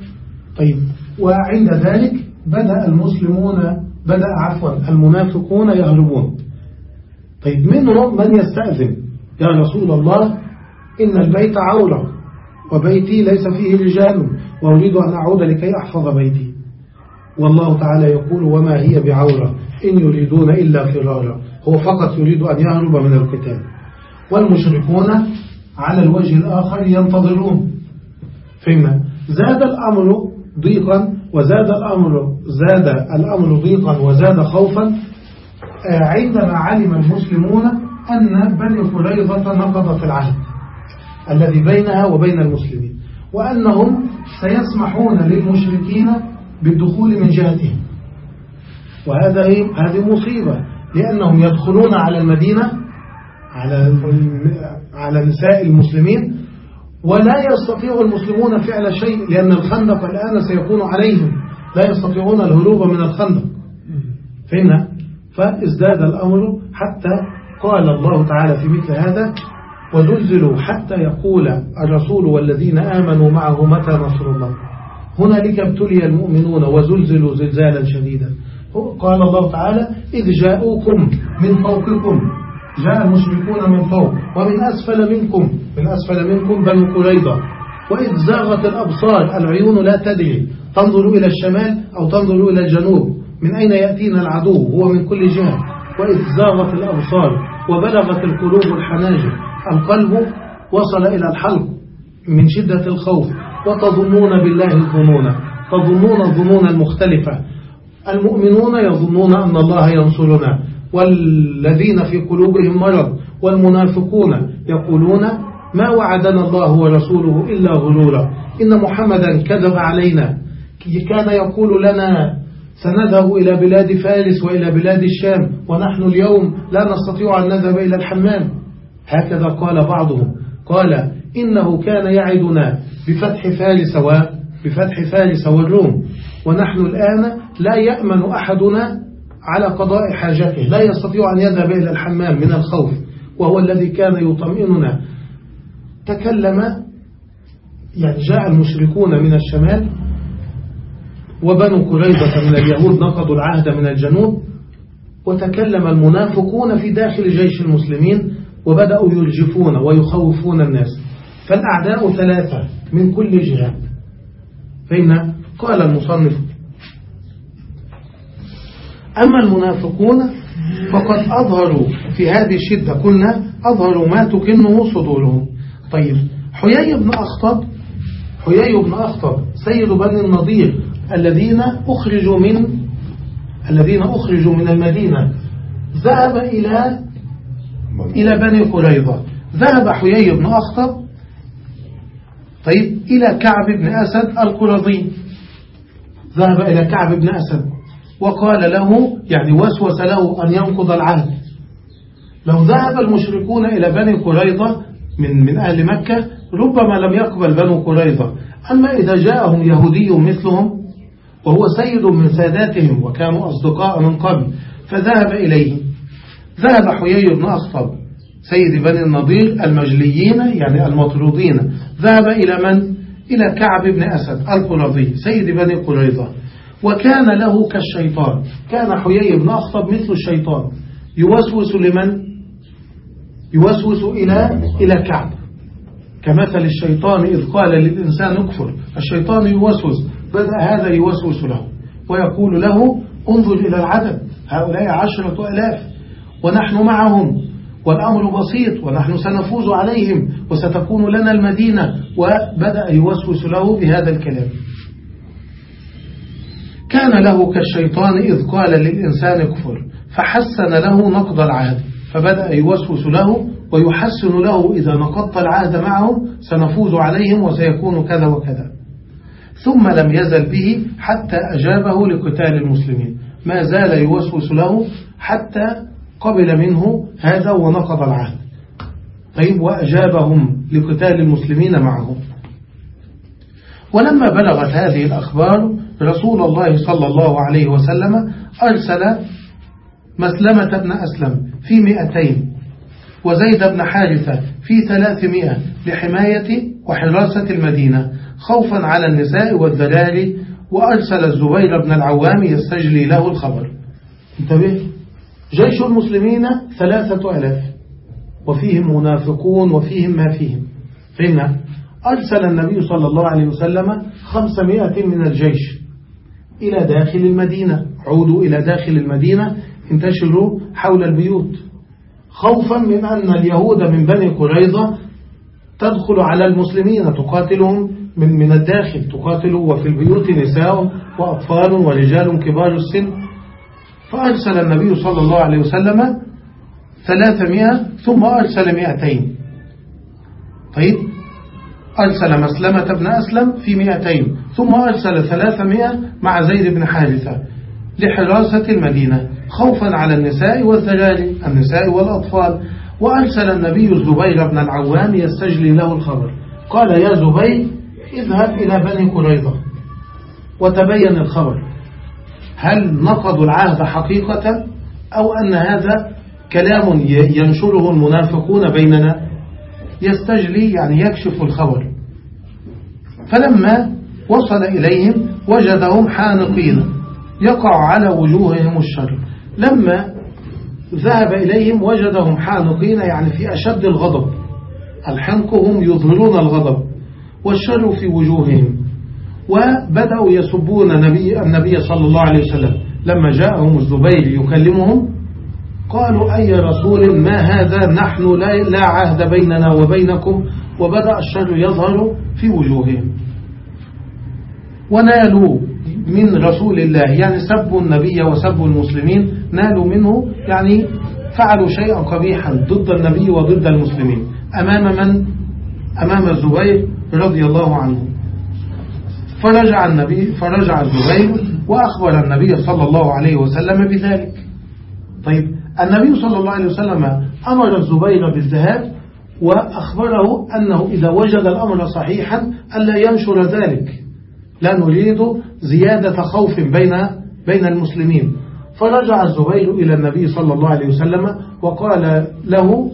طيب وعند ذلك بدأ المسلمون بدأ عفوا المنافقون يهربون طيب منهم من يستأذن؟ يا رسول الله إن البيت عورة وبيتي ليس فيه رجال. وأريد أن أعود لكي أحفظ بيتي. والله تعالى يقول وما هي بعورة إن يريدون إلا فرارا. هو فقط يريد أن يهرب من القتال. والمشركون على الوجه الآخر ينتظرون. فيما زاد الأمر ضيقا وزاد الأمر زاد الأمر ضيقا وزاد خوفا آه، عندما علم المسلمون أن بني قريظة نقضت العهد الذي بينها وبين المسلمين. وأنهم سيسمحون للمشركين بالدخول من جهتهم. وهذا هذه مصيبة لأنهم يدخلون على المدينة على على نساء المسلمين ولا يستطيع المسلمون فعل شيء لأن الخندق الآن سيكون عليهم. لا يستطيعون الهروب من الخندق. فهمنا؟ فازداد الأمر حتى قال الله تعالى في مثل هذا وزلزلوا حتى يقول الرسول والذين آمنوا معه متى نصر الله؟ هنالك ابتلي المؤمنون وزلزلوا زلزالا شديدا. قال الله تعالى إذ جاءوكم من فوقكم جاء المشركون من فوق ومن أسفل منكم من أسفل منكم بنو قريظة. وإذ زاغت الأبصار العيون لا تدري تنظر إلى الشمال أو تنظر إلى الجنوب من أين يأتينا العدو؟ هو من كل جهة. وإذ زاغت الأبصار وبلغت القلوب الحناجر. القلب وصل إلى الحلق من شدة الخوف وتظنون بالله الظنون تظنون الظنون المختلفة. المؤمنون يظنون أن الله ينصرنا والذين في قلوبهم مرض والمنافقون يقولون ما وعدنا الله ورسوله إلا غرورا إن محمدا كذب علينا. كان يقول لنا سنذهب إلى بلاد فارس وإلى بلاد الشام ونحن اليوم لا نستطيع أن نذهب إلى الحمام. هكذا قال بعضهم. قال إنه كان يعدنا بفتح فارس وبفتح فارس والروم. ونحن الآن لا يأمن أحدنا على قضاء حاجته. لا يستطيع أن يذهب إلى الحمام من الخوف وهو الذي كان يطمئننا. تكلم يعني جاء المشركون من الشمال وبنو قريظة من اليهود نقضوا العهد من الجنوب وتكلم المنافقون في داخل جيش المسلمين وبدأوا يرجفون ويخوفون الناس. فالأعداء ثلاثة من كل جهة. فإن قال المصنف أما المنافقون فقد أظهروا في هذه الشدة. قلنا أظهروا ما تكنه صدورهم. طيب حيي بن أخطب حيي بن أخطب سيد بني النضير الذين أخرجوا من الذين أخرجوا من المدينة ذهب إلى إلى بني قريظة. ذهب حيي بن أخطب طيب إلى كعب بن أسد القرظي. ذهب إلى كعب بن أسد وقال له يعني وسوس له أن ينقض العهد. لو ذهب المشركون إلى بني قريظة من من أهل مكة ربما لم يقبل بنو قريظة. أما إذا جاءهم يهودي مثلهم وهو سيد من ساداتهم وكانوا أصدقاء من قبل فذهب إليه. ذهب حيي بن أخطب سيد بني النضير المجليين يعني المطرودين. ذهب إلى من؟ إلى كعب بن أسد القرظي سيد بني قريظة. وكان له كالشيطان. كان حيي بن أخطب مثل الشيطان. يوسوس لمن؟ يوسوس إلى إلى كعب. كمثل الشيطان إذ قال للإنسان اكفر. الشيطان يوسوس. بدأ هذا يوسوس له. ويقول له انظر إلى العدد. هؤلاء عشرة ألاف. ونحن معهم. والأمر بسيط ونحن سنفوز عليهم وستكون لنا المدينة. وبدأ يوسوس له بهذا الكلام. كان له كالشيطان إذ قال للإنسان اكفر فحسن له نقض العهد. فبدأ يوسوس له ويحسن له إذا نقضت العهد معهم سنفوز عليهم وسيكون كذا وكذا. ثم لم يزل به حتى أجابه لقتال المسلمين. ما زال يوسوس له حتى قبل منه هذا ونقض العهد. طيب وأجابهم لقتال المسلمين معه. ولما بلغت هذه الأخبار رسول الله صلى الله عليه وسلم أرسل مسلمة بن أسلم في مئتين وزيد بن حارثة في ثلاثمائة لحماية وحراسة المدينة خوفا على النساء والذراري وأرسل الزبير بن العوام يستجلي له الخبر. انتبه. جيش المسلمين ثلاثة ألاف. وفيهم منافقون وفيهم ما فيهم. فهمنا أرسل النبي صلى الله عليه وسلم خمسمائة من الجيش إلى داخل المدينة. عودوا إلى داخل المدينة انتشروا حول البيوت. خوفا من أن اليهود من بني قريظة تدخل على المسلمين تقاتلهم من من الداخل تقاتل وفي البيوت نساء وأطفال ورجال كبار السن. فأرسل النبي صلى الله عليه وسلم ثلاثمائة ثم أرسل مئتين. طيب أرسل مسلمة بن أسلم في مئتين ثم أرسل ثلاثمائة مع زيد بن حارثة لحراسة المدينة خوفا على النساء والذراري النساء والأطفال. وأرسل النبي الزبير بن العوام يستجلي له الخبر. قال يا زبير اذهب إلى بني قريظة وتبين الخبر. هل نقضوا العهد حقيقة أو أن هذا كلام ينشره المنافقون بيننا؟ يستجلي يعني يكشف الخبر. فلما وصل إليهم وجدهم حانقين يقع على وجوههم الشر. لما ذهب إليهم وجدهم حانقين يعني في أشد الغضب. الحنق هم يظهرون الغضب والشر في وجوههم. وبدأوا يسبون النبي, النبي صلى الله عليه وسلم. لما جاءهم الزبير يكلمهم قالوا أي رسول ما هذا؟ نحن لا عهد بيننا وبينكم. وبدأ الشر يظهر في وجوههم. ونالوا من رسول الله يعني سبوا النبي وسبوا المسلمين نالوا منه يعني فعلوا شيئا قبيحا ضد النبي وضد المسلمين. أمام من؟ أمام الزبير رضي الله عنه. فرجع النبي فرجع الزبير وأخبر النبي صلى الله عليه وسلم بذلك. طيب النبي صلى الله عليه وسلم أمر الزبير بالذهاب وأخبره أنه إذا وجد الأمر صحيحا ألا ينشر ذلك. لا نريد زيادة خوف بين بين المسلمين. فرجع الزبير إلى النبي صلى الله عليه وسلم وقال له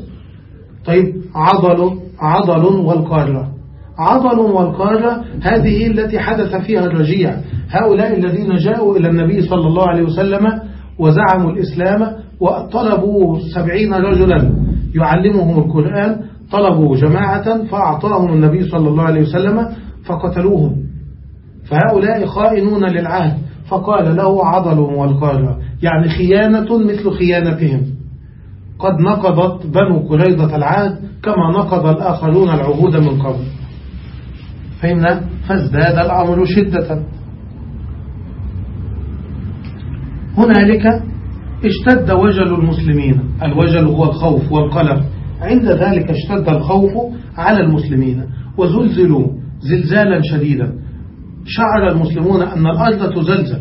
طيب عضل عضل والقارة. عضل والقارة هذه التي حدث فيها الرجيع. هؤلاء الذين جاءوا إلى النبي صلى الله عليه وسلم وزعموا الإسلام وطلبوا سبعين رجلا. يعلمهم القرآن طلبوا جماعة فأعطاهم النبي صلى الله عليه وسلم فقتلوهم. فهؤلاء خائنون للعهد. فقال له عضلهم والقارة يعني خيانة مثل خيانتهم. قد نقضت بنو قريضة العهد كما نقض الآخرون العهود من قبل. فهمنا فازداد الأمر شدة. هنالك اشتد وجل المسلمين. الوجل هو الخوف والقلق. عند ذلك اشتد الخوف على المسلمين. وزلزلوا زلزالا شديدا. شعر المسلمون أن الأرض تزلزل.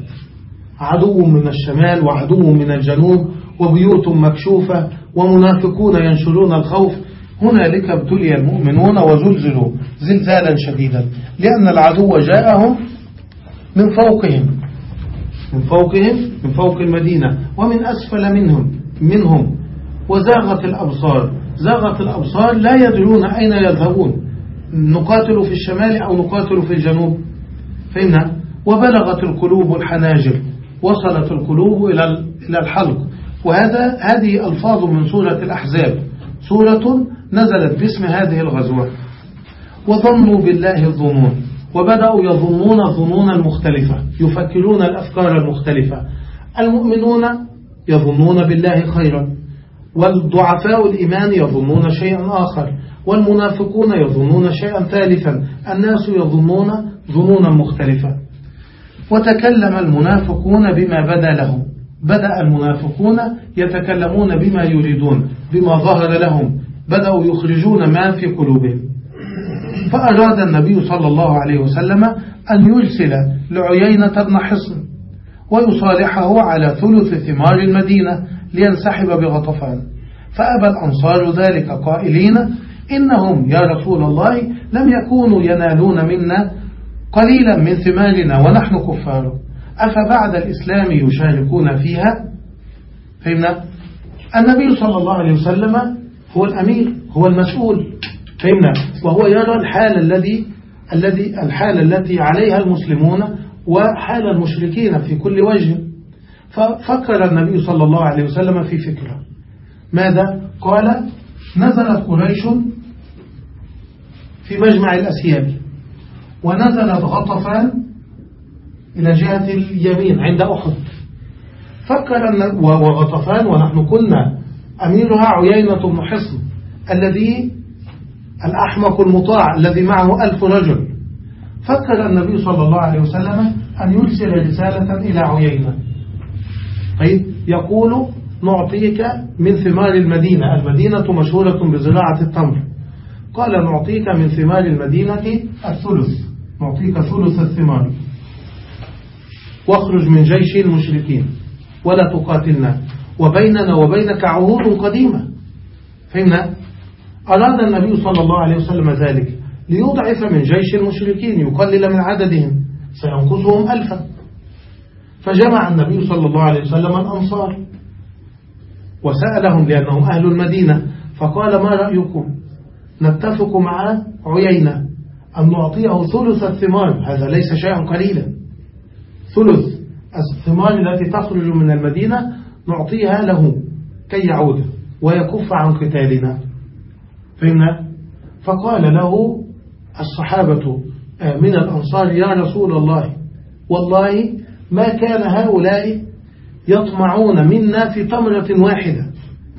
عدو من الشمال وعدو من الجنوب وبيوت مكشوفة ومنافقون ينشرون الخوف هنالك ابتلي المؤمنون وزلزلوا زلزالا شديدا لأن العدو جاءهم من فوقهم من فوقهم من فوق المدينة ومن أسفل منهم منهم وزاغت الأبصار زاغت الأبصار لا يدرون أين يذهبون نقاتل في الشمال أو نقاتل في الجنوب؟ فهمنا وبلغت القلوب الحناجر وصلت القلوب إلى الحلق. وهذا هذه ألفاظ من سورة الأحزاب. سورة نزلت باسم هذه الغزوة. وظنوا بالله الظنون. وبدأوا يظنون الظنون المختلفة يفكرون الأفكار المختلفة. المؤمنون يظنون بالله خيرا. والضعفاء الإيمان يظنون شيئا آخر. والمنافقون يظنون شيئا ثالثا. الناس يظنون ظنونا مختلفة. وتكلم المنافقون بما بدا لهم. بدأ المنافقون يتكلمون بما يريدون بما ظهر لهم. بدأوا يخرجون ما في قلوبهم. فأراد النبي صلى الله عليه وسلم أن يرسل لعيينة بن حصن ويصالحه على ثلث ثمار المدينة لينسحب بغطفان. فأبى الأنصار ذلك قائلين إنهم يا رسول الله لم يكونوا ينالون منا قليلا من ثمارنا ونحن كفار. أفبعد الإسلام يشاركون فيها؟ فهمنا؟ النبي صلى الله عليه وسلم هو الأمير هو المسؤول. فهمنا؟ وهو يرى الحال الذي الذي الحالة التي عليها المسلمون وحال المشركين في كل وجه. ففكر النبي صلى الله عليه وسلم في فكرة. ماذا؟ قال نزلت قريش في مجمع الأسياب ونزلت غطفان إلى جهة اليمين عند أحد. فكر وغطفان ونحن كنا أميرها عيينة بن حصن الذي الأحمق المطاع الذي معه ألف رجل. فكر النبي صلى الله عليه وسلم أن يرسل رسالة إلى عيينة. طيب يقول نعطيك من ثمار المدينة. المدينة مشهورة بزراعة التمر. قال نعطيك من ثمار المدينة الثلث. نعطيك ثلث الثمار. واخرج من جيش المشركين ولا تقاتلنا. وبيننا وبينك عهود قديمة. فهمنا؟ أراد النبي صلى الله عليه وسلم ذلك ليضعف من جيش المشركين يقلل من عددهم سينقصهم ألفا. فجمع النبي صلى الله عليه وسلم الأنصار وسألهم لأنهم أهل المدينة فقال ما رأيكم؟ نتفق مع عيينة أن نعطيه ثلث الثمار هذا ليس شيئا قليلا. ثلث الثمار التي تخرج من المدينة نعطيها له كي يعود ويكف عن قتالنا. فهمنا؟ فقال له الصحابة آه، من الأنصار يا رسول الله والله ما كان هؤلاء يطمعون منا في تمرة واحدة.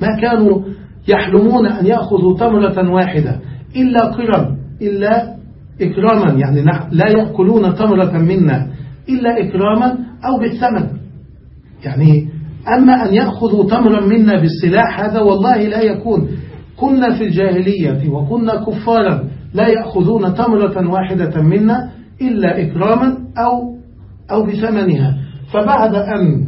ما كانوا يحلمون أن يأخذوا تمرة واحدة إلا قرم إلا إكراما يعني لا يأكلون تمرة منا. إلا إكراما أو بالثمن. يعني أما أن يأخذوا تمرا منا بالسلاح هذا والله لا يكون. كنا في الجاهلية وكنا كفارا لا يأخذون تمرة واحدة منا إلا إكراما أو, أو بثمنها. فبعد أن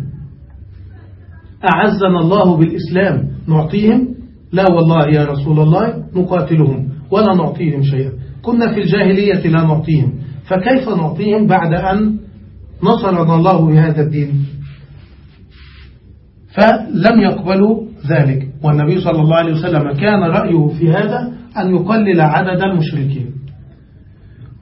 أعزنا الله بالإسلام نعطيهم؟ لا والله يا رسول الله نقاتلهم ولا نعطيهم شيئا. كنا في الجاهلية لا نعطيهم. فكيف نعطيهم بعد أن نصرنا الله بهذا الدين؟ فلم يقبلوا ذلك. والنبي صلى الله عليه وسلم كان رأيه في هذا أن يقلل عدد المشركين.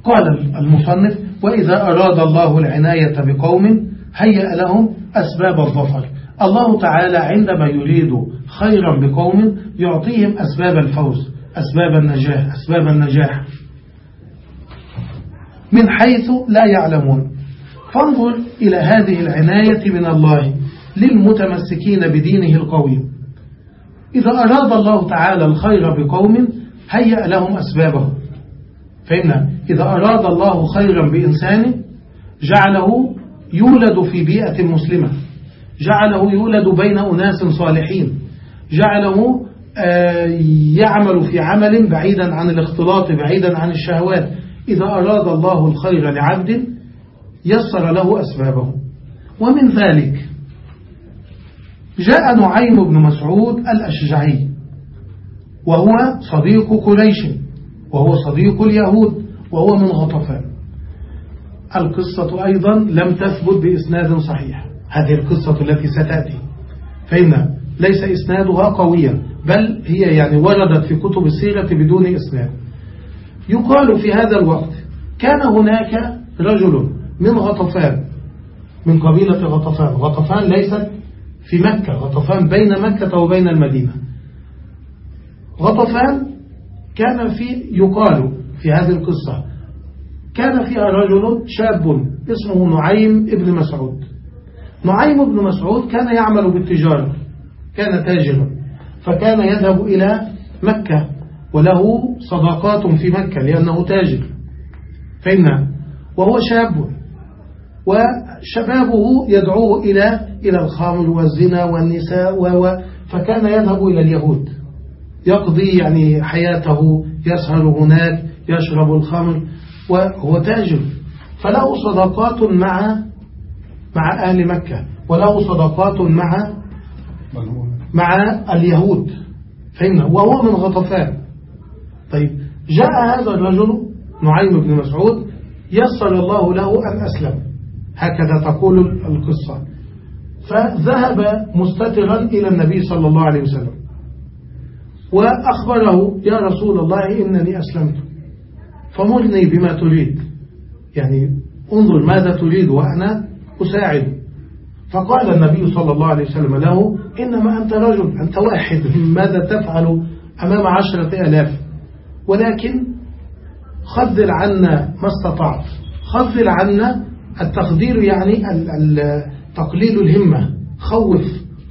قال المصنف وإذا أراد الله العناية بقوم هيأ لهم أسباب الظفر. الله تعالى عندما يريد خيرا بقوم يعطيهم أسباب الفوز أسباب النجاح أسباب النجاح. من حيث لا يعلمون. فانظر إلى هذه العناية من الله للمتمسكين بدينه القوي. إذا أراد الله تعالى الخير بقوم هيأ لهم أسبابه. فإن إذا أراد الله خيرا بإنسان جعله يولد في بيئة مسلمة. جعله يولد بين أناس صالحين. جعله آه، يعمل في عمل بعيدا عن الاختلاط بعيدا عن الشهوات. إذا أراد الله الخير لعبد يسر له أسبابه. ومن ذلك جاء نعيم بن مسعود الأشجعي وهو صديق قريش وهو صديق اليهود وهو من غطفان. القصة أيضا لم تثبت بإسناد صحيح. هذه القصة التي ستأتي. فإن ليس إسنادها قويا بل هي يعني وردت في كتب السيرة بدون إسناد. يقال في هذا الوقت كان هناك رجل من غطفان من قبيلة غطفان. غطفان ليست في مكة غطفان بين مكة وبين المدينة. غطفان كان في يقال في هذه القصة كان فيها رجل شاب اسمه نعيم ابن مسعود. نعيم ابن مسعود كان يعمل بالتجارة كان تاجرا فكان يذهب إلى مكة وله صداقات في مكة لأنه تاجر. فإن وهو شاب وشبابه يدعوه إلى إلى الخمر والزنا والنساء و فكان يذهب إلى اليهود. يقضي يعني حياته يسهر هناك يشرب الخمر وهو تاجر. فله صداقات مع مع أهل مكة وله صداقات مع مع اليهود. فهمنا وهو من غطفان. طيب جاء هذا الرجل نعيم بن مسعود يسر الله له أن أسلم. هكذا تقول القصة. فذهب مستترا إلى النبي صلى الله عليه وسلم. وأخبره يا رسول الله إنني أسلمت. فمرني بما تريد. يعني انظر ماذا تريد وأنا أساعد. فقال النبي صلى الله عليه وسلم له إنما أنت رجل أنت واحد ماذا تفعل أمام عشرة ألاف؟ ولكن خذل عنا ما استطعت خذل عنا التخدير يعني تقليل الهمة. خوف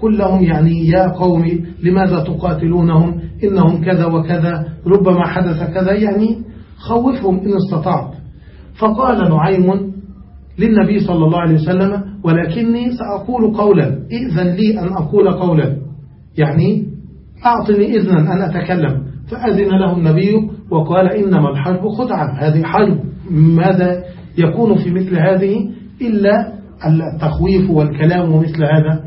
كلهم يعني يا قوم لماذا تقاتلونهم؟ إنهم كذا وكذا ربما حدث كذا. يعني خوفهم إن استطعت. فقال نعيم للنبي صلى الله عليه وسلم ولكني سأقول قولا إذن لي أن أقول قولا. يعني أعطني إذنا أن أتكلم. فأذن له النبي وقال إنما الحرب خدعة. هذه حرب ماذا يكون في مثل هذه إلا التخويف والكلام ومثل هذا.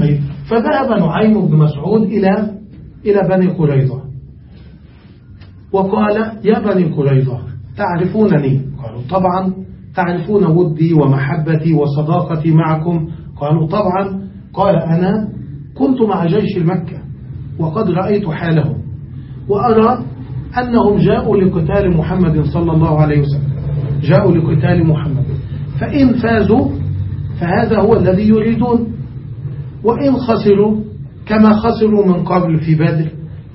طيب فذهب نعيم بن مسعود إلى إلى بني قريظة. وقال يا بني قريظة تعرفونني؟ قالوا طبعا تعرفون ودي ومحبتي وصداقتي معكم. قالوا طبعا. قال أنا كنت مع جيش المكة وقد رأيت حالهم وأرى أنهم جاءوا لقتال محمد صلى الله عليه وسلم. جاءوا لقتال محمد. فإن فازوا فهذا هو الذي يريدون. وإن خسروا كما خسروا من قبل في بدر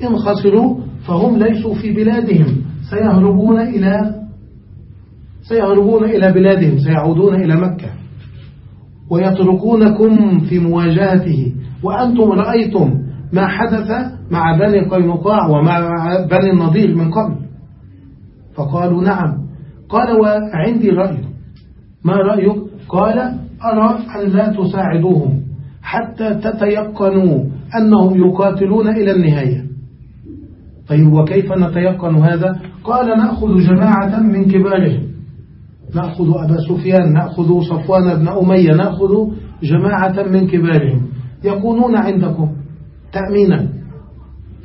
إن خسروا فهم ليسوا في بلادهم سيهربون إلى سيهربون إلى بلادهم سيعودون إلى مكة. ويتركونكم في مواجهته. وأنتم رأيتم ما حدث مع بني قينقاع ومع بني النضير من قبل. فقالوا نعم قال وعندي رأي. ما رأيك؟ قال أرى أن لا تساعدوهم حتى تتيقنوا أنهم يقاتلون إلى النهاية. طيب وكيف نتيقن هذا؟ قال نأخذ جماعة من كبارهم. نأخذ أبا سفيان نأخذ صفوان بن أمية نأخذ جماعة من كبارهم. يكونون عندكم تأمينا.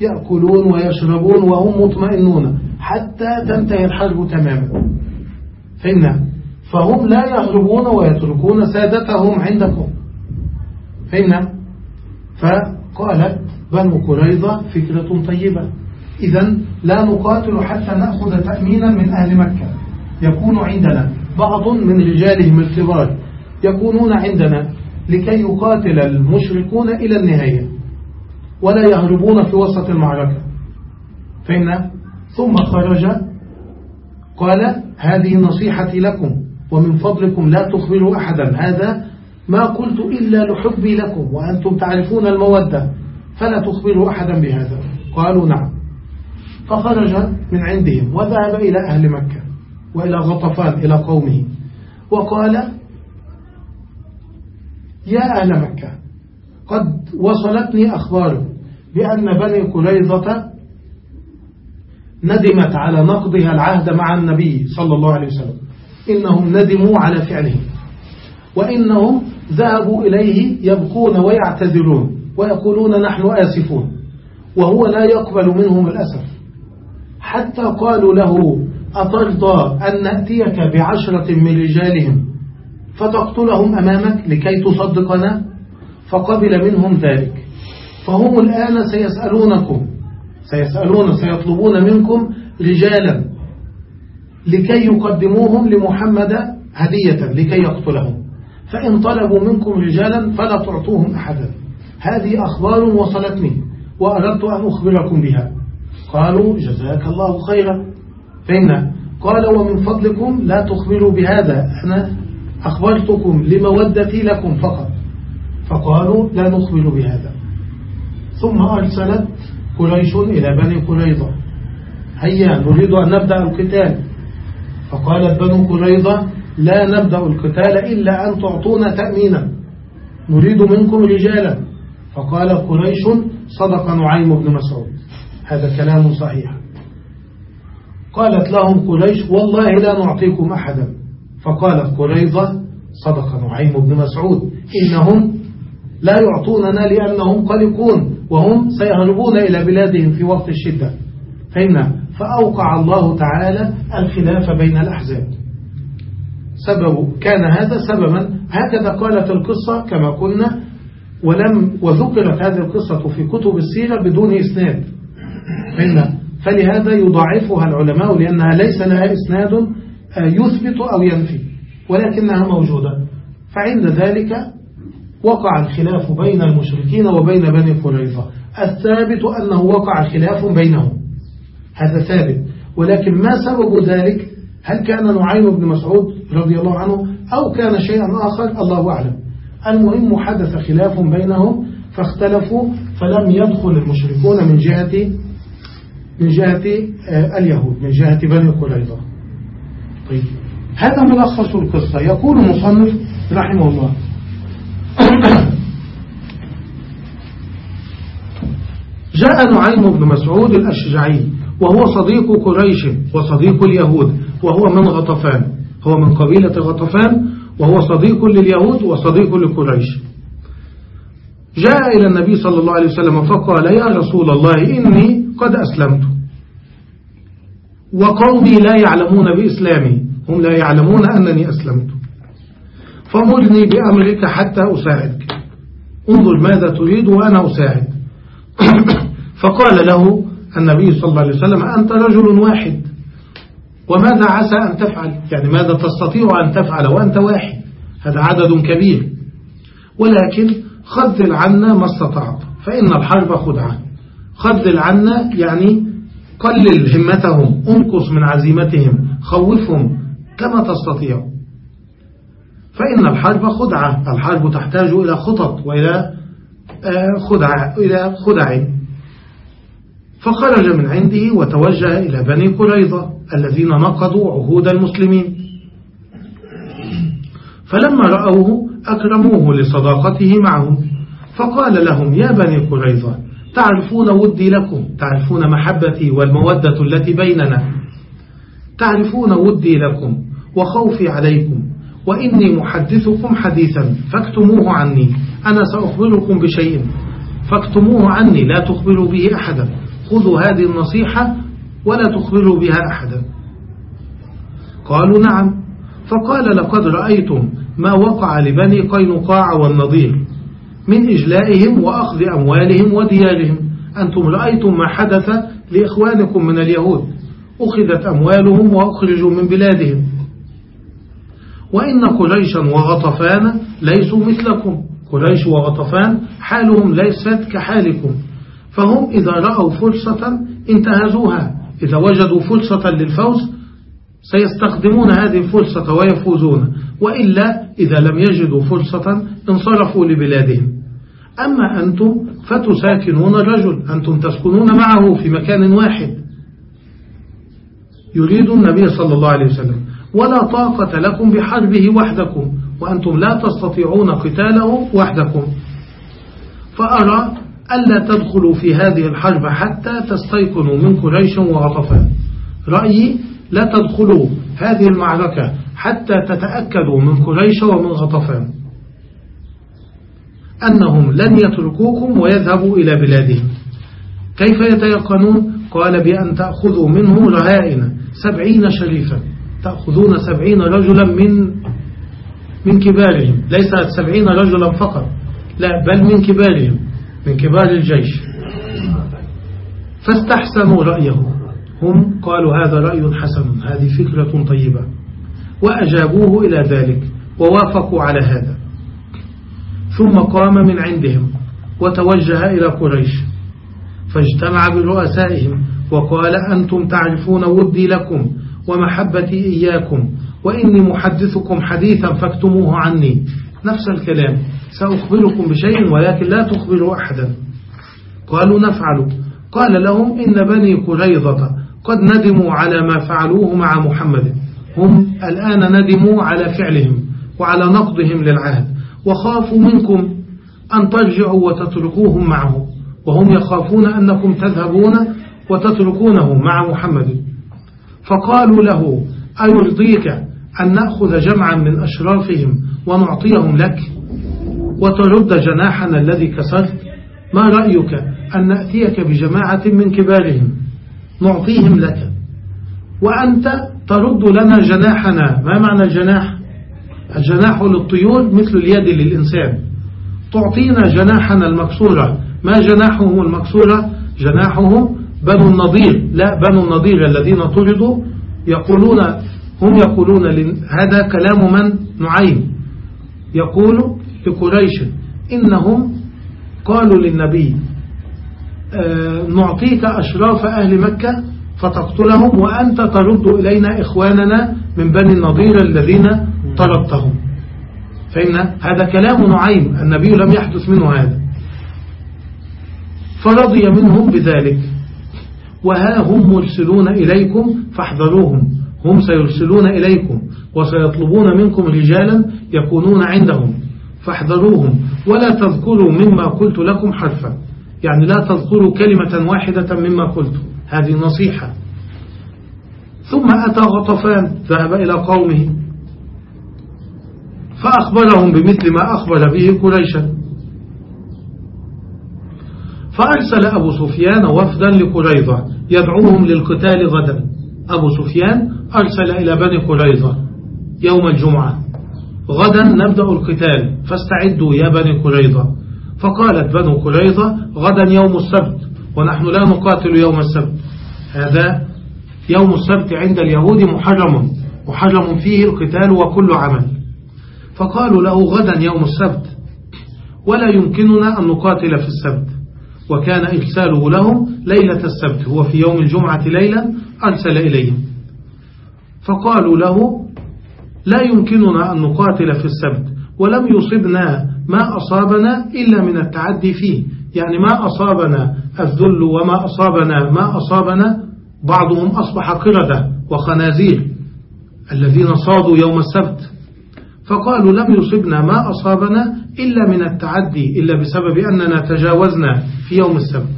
يأكلون ويشربون وهم مطمئنون حتى تنتهي الحرب تماما. فإن فهم لا يهربون ويتركون سادتهم عندكم. فإن فقالت بنو قريظة فكرة طيبة. إذا لا نقاتل حتى نأخذ تأمينا من أهل مكة. يكون عندنا بعض من رجالهم الكبار يكونون عندنا لكي يقاتل المشركون إلى النهاية. ولا يهربون في وسط المعركة. فإن ثم خرج قال هذه نصيحتي لكم ومن فضلكم لا تخبروا أحدا. هذا ما قلت إلا لحبي لكم وأنتم تعرفون المودة فلا تخبروا أحدا بهذا. قالوا نعم. فخرج من عندهم وذهب إلى أهل مكة وإلى غطفان إلى قومه وقال يا أهل مكة قد وصلتني أخبار بأن بني قريظة ندمت على نقضها العهد مع النبي صلى الله عليه وسلم. إنهم ندموا على فعله وإنهم ذهبوا إليه يبكون ويعتذرون ويقولون نحن آسفون. وهو لا يقبل منهم الأسف. حتى قالوا له أترضى أن نأتيك بعشرة من رجالهم فتقتلهم أمامك لكي تصدقنا؟ فقبل منهم ذلك. فهم الآن سيسألونكم سيسألون سيطلبون منكم رجالا لكي يقدموهم لمحمد هدية لكي يقتلهم. فإن طلبوا منكم رجالا فلا تعطوهم أحدا. هذه أخبار وصلتني وأردت أن أخبركم بها. قالوا جزاك الله خيرا. فإن قال ومن فضلكم لا تخبروا بهذا. أنا أخبرتكم لمودتي لكم فقط. فقالوا لا نخبر بهذا. ثم أرسلت قريش إلى بني قريظة هيا نريد أن نبدأ القتال. فقالت بنو قريظة لا نبدأ القتال إلا أن تعطونا تأمينا. نريد منكم رجالا. فقال قريش صدق نعيم بن مسعود. هذا كلام صحيح. قالت لهم قريش والله لا نعطيكم أحدا. فقالت قريظة صدق نعيم بن مسعود. إنهم لا يعطوننا لأنهم قلقون. وهم سيهربون إلى بلادهم في وقت الشدة. فإن فأوقع الله تعالى الخلاف بين الأحزاب. سبب كان هذا سببا. هكذا قالت القصة كما قلنا ولم وذكرت هذه القصة في كتب السيرة بدون إسناد. فإن فلهذا يضاعفها العلماء لأنها ليس لها إسناد آه، يثبت أو ينفي ولكنها موجودة. فعند ذلك وقع الخلاف بين المشركين وبين بني قريظة. الثابت أنه وقع خلاف بينهم. هذا ثابت. ولكن ما سبب ذلك؟ هل كان نعيم بن مسعود رضي الله عنه أو كان شيئا آخر؟ الله أعلم. المهم حدث خلاف بينهم فاختلفوا فلم يدخل المشركون من جهة من جهة آه، اليهود من جهة بني قريظة. طيب. هذا ملخص القصة. يقول مصنف رحمه الله جاء نعيم بن مسعود الأشجعي وهو صديق قريش وصديق اليهود وهو من غطفان هو من قبيلة غطفان وهو صديق لليهود وصديق لقريش. جاء إلى النبي صلى الله عليه وسلم فقال يا رسول الله إني قد أسلمت. وقومي لا يعلمون بإسلامي هم لا يعلمون أنني أسلمت. فمرني بأمرك حتى أساعدك. انظر ماذا تريد وأنا أساعد. فقال له النبي صلى الله عليه وسلم أنت رجل واحد. وماذا عسى أن تفعل؟ يعني ماذا تستطيع أن تفعل وأنت واحد؟ هذا عدد كبير. ولكن خذل عنا ما استطعت فإن الحرب خدعة خذل عنا يعني قلل همتهم انقص من عزيمتهم خوفهم كما تستطيع. فإن الحرب خدعة. الحرب تحتاج إلى خطط وإلى آه، خدع إلى خدع. فخرج من عنده وتوجه إلى بني قريظة الذين نقضوا عهود المسلمين. فلما رأوه أكرموه لصداقته معهم فقال لهم يا بني قريظة تعرفون ودي لكم تعرفون محبتي والمودة التي بيننا تعرفون ودي لكم وخوفي عليكم وإني محدثكم حديثا فاكتموه عني. أنا سأخبركم بشيء. فاكتموه عني لا تخبروا به أحدا. خذوا هذه النصيحة ولا تخبروا بها أحدا. قالوا نعم. فقال لقد رأيتم ما وقع لبني قينقاع والنضير من إجلائهم وأخذ أموالهم وديارهم. أنتم رأيتم ما حدث لإخوانكم من اليهود. أخذت أموالهم وأخرجوا من بلادهم. وإن قريشا وغطفان ليسوا مثلكم. قريش وغطفان حالهم ليست كحالكم. فهم إذا رأوا فرصة انتهزوها. إذا وجدوا فرصة للفوز سيستخدمون هذه الفرصة ويفوزون. وإلا إذا لم يجدوا فرصة انصرفوا لبلادهم. أما أنتم فتساكنون الرجل. أنتم تسكنون معه في مكان واحد. يريد النبي صلى الله عليه وسلم ولا طاقة لكم بحربه وحدكم وأنتم لا تستطيعون قتاله وحدكم. فأرى ألا تدخلوا في هذه الحرب حتى تستيقنوا من قريش وغطفان. رأيي لا تدخلوا هذه المعركة حتى تتأكدوا من قريش ومن غطفان. أنهم لن يتركوكم ويذهبوا إلى بلادهم. كيف يتيقنون؟ قال بأن تأخذوا منه رهائن سبعين شريفا. تأخذون سبعين رجلا من من كبارهم. ليس سبعين رجلا فقط. لا بل من كبارهم من كبار الجيش. فاستحسنوا رأيه. هم قالوا هذا رأي حسن هذه فكرة طيبة. وأجابوه إلى ذلك ووافقوا على هذا. ثم قام من عندهم وتوجه إلى قريش. فاجتمع برؤسائهم وقال أنتم تعرفون ودي لكم. ومحبتي إياكم وإني محدثكم حديثا فاكتموه عني. نفس الكلام سأخبركم بشيء ولكن لا تخبروا أحدا. قالوا نفعل. قال لهم إن بني قريظة قد ندموا على ما فعلوه مع محمد. هم الآن ندموا على فعلهم وعلى نقضهم للعهد وخافوا منكم أن ترجعوا وتتركوهم معه وهم يخافون أنكم تذهبون وتتركونه مع محمد. فقالوا له أيرضيك أن نأخذ جمعا من أشرافهم ونعطيهم لك وترد جناحنا الذي كسرت؟ ما رأيك أن نأتيك بجماعة من كبارهم نعطيهم لك؟ وأنت ترد لنا جناحنا. ما معنى الجناح؟ الجناح للطيور مثل اليد للإنسان. تعطينا جناحنا المكسورة. ما جناحهم المكسورة؟ جناحهم بنو النضير. لا بنو النضير الذين طردوا يقولون هم يقولون هذا كلام من؟ نعيم. يقول لقريش إنهم قالوا للنبي آه، نعطيك أشراف أهل مكة فتقتلهم وأنت ترد إلينا إخواننا من بني النضير الذين طردتهم. فإن هذا كلام نعيم. النبي لم يحدث منه هذا. فرضي منهم بذلك. وها هم مرسلون إليكم فاحذروهم. هم سيرسلون إليكم وسيطلبون منكم رجالا يكونون عندهم. فاحذروهم. ولا تذكروا مما قلت لكم حرفا. يعني لا تذكروا كلمة واحدة مما قلت. هذه نصيحة. ثم أتى غطفان. ذهب إلى قومه. فأخبرهم بمثل ما أخبر به قريشا. فأرسل أبو سفيان وفدا لقريظة يدعوهم للقتال غدا. أبو سفيان أرسل إلى بني قريظة يوم الجمعة. غدا نبدأ القتال فاستعدوا يا بني قريظة. فقالت بنو قريظة غدا يوم السبت ونحن لا نقاتل يوم السبت. هذا يوم السبت عند اليهود محرم محرم فيه القتال وكل عمل. فقالوا له غدا يوم السبت ولا يمكننا أن نقاتل في السبت. وكان إرساله لهم ليلة السبت هو في يوم الجمعة ليلا أرسل إليهم. فقالوا له لا يمكننا أن نقاتل في السبت ولم يصبنا ما أصابنا إلا من التعدي فيه. يعني ما أصابنا الذل وما أصابنا ما أصابنا بعضهم أصبح قردة وخنازير الذين صادوا يوم السبت. فقالوا لم يصبنا ما أصابنا إلا من التعدي إلا بسبب أننا تجاوزنا في يوم السبت.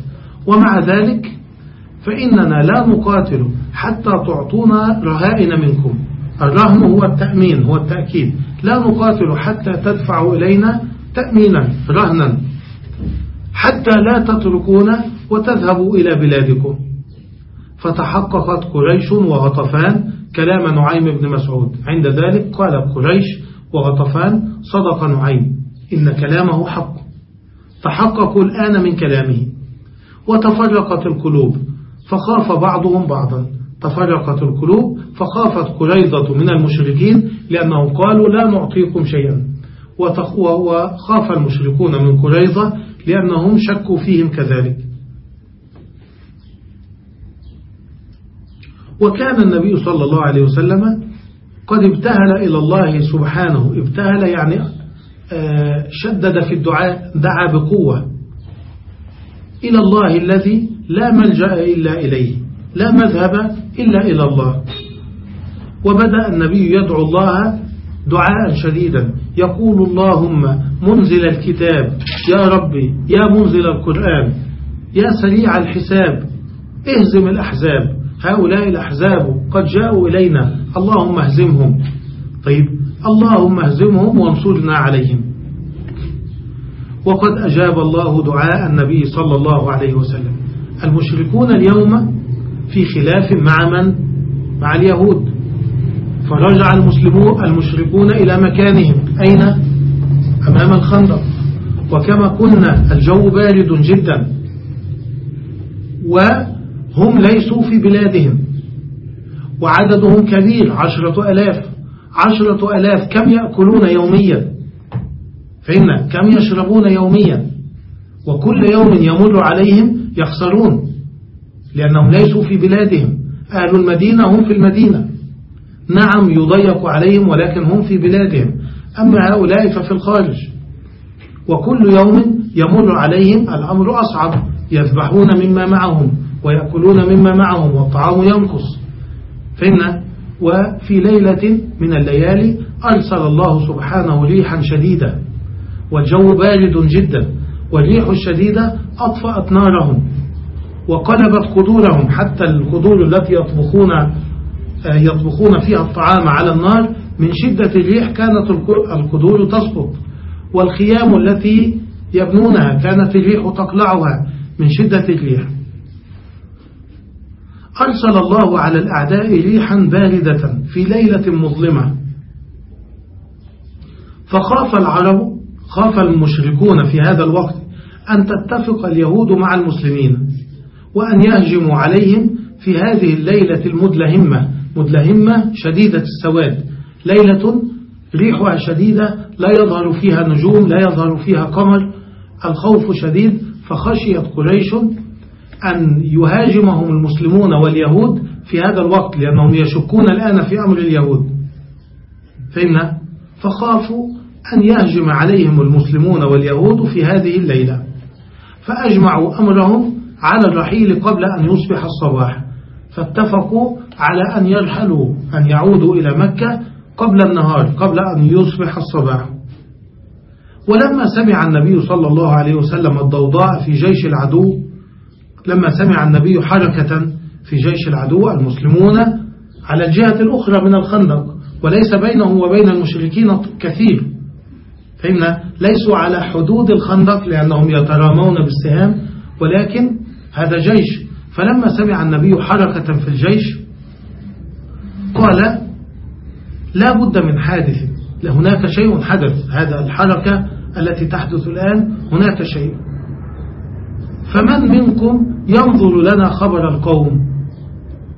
ومع ذلك فإننا لا نقاتل حتى تعطونا رهائن منكم. الرهن هو التأمين هو التأكيد. لا نقاتل حتى تدفعوا إلينا تأمينا رهنا. حتى لا تتركونا وتذهبوا إلى بلادكم. فتحققت قريش وغطفان كلام نعيم بن مسعود. عند ذلك قال قريش وغطفان صدق نعيم. إن كلامه حق. تحققوا الآن من كلامه. وتفرقت القلوب فخاف بعضهم بعضا. تفرقت القلوب فخافت قريضة من المشركين لأنهم قالوا لا نعطيكم شيئا. وخاف المشركون من قريضة لأنهم شكوا فيهم كذلك. وكان النبي صلى الله عليه وسلم قد ابتهل إلى الله سبحانه. ابتهل يعني شدد في الدعاء دعا بقوة. إلى الله الذي لا ملجأ إلا إليه لا مذهب إلا إلى الله. وبدأ النبي يدعو الله دعاء شديدا. يقول اللهم منزل الكتاب يا ربي يا منزل القرآن يا سريع الحساب اهزم الأحزاب. هؤلاء الأحزاب قد جاءوا إلينا اللهم اهزمهم. طيب اللهم اهزمهم وانصرنا عليهم. وقد أجاب الله دعاء النبي صلى الله عليه وسلم. المشركون اليوم في خلاف مع من؟ مع اليهود. فرجع المسلمون المشركون إلى مكانهم. أين؟ أمام الخندق. وكما كنا الجو بارد جدا. وهم ليسوا في بلادهم. وعددهم كبير عشرة ألاف. عشرة ألاف كم يأكلون يوميا؟ فإن كم يشربون يوميا؟ وكل يوم يمر عليهم يخسرون لأنهم ليسوا في بلادهم. أهل المدينة هم في المدينة. نعم يضيق عليهم ولكن هم في بلادهم. أما هؤلاء ففي الخارج. وكل يوم يمر عليهم الأمر أصعب. يذبحون مما معهم ويأكلون مما معهم والطعام ينقص. فإن وفي ليلة من الليالي أرسل الله سبحانه ريحا شديدة والجو بارد جدا والريح الشديدة أطفأت نارهم وقلبت قدورهم حتى القدور التي يطبخون آه، يطبخون فيها الطعام على النار من شدة الريح كانت القدور تسقط والخيام التي يبنونها كانت الريح تقلعها من شدة الريح. أرسل الله على الأعداء ريحا باردة في ليلة مظلمة. فخاف العرب خاف المشركون في هذا الوقت أن تتفق اليهود مع المسلمين وأن يهجموا عليهم في هذه الليلة المدلهمة. مدلهمة شديدة السواد. ليلة ريحها شديدة لا يظهر فيها نجوم لا يظهر فيها قمر. الخوف شديد فخشيت قريش أن يهاجمهم المسلمون واليهود في هذا الوقت لأنهم يشكون الآن في أمر اليهود. فهمنا فخافوا أن يهجم عليهم المسلمون واليهود في هذه الليلة. فأجمعوا أمرهم على الرحيل قبل أن يصبح الصباح. فاتفقوا على أن يرحلوا أن يعودوا إلى مكة قبل النهار قبل أن يصبح الصباح. ولما سمع النبي صلى الله عليه وسلم الضوضاء في جيش العدو لما سمع النبي حركة في جيش العدو المسلمون على الجهة الأخرى من الخندق وليس بينه وبين المشركين كثير. فهمنا ليسوا على حدود الخندق لأنهم يترامون بالسهام ولكن هذا جيش. فلما سمع النبي حركة في الجيش قال لا بد من حادث هناك شيء حدث. هذا الحركة التي تحدث الآن هناك شيء. فمن منكم ينظر لنا خبر القوم؟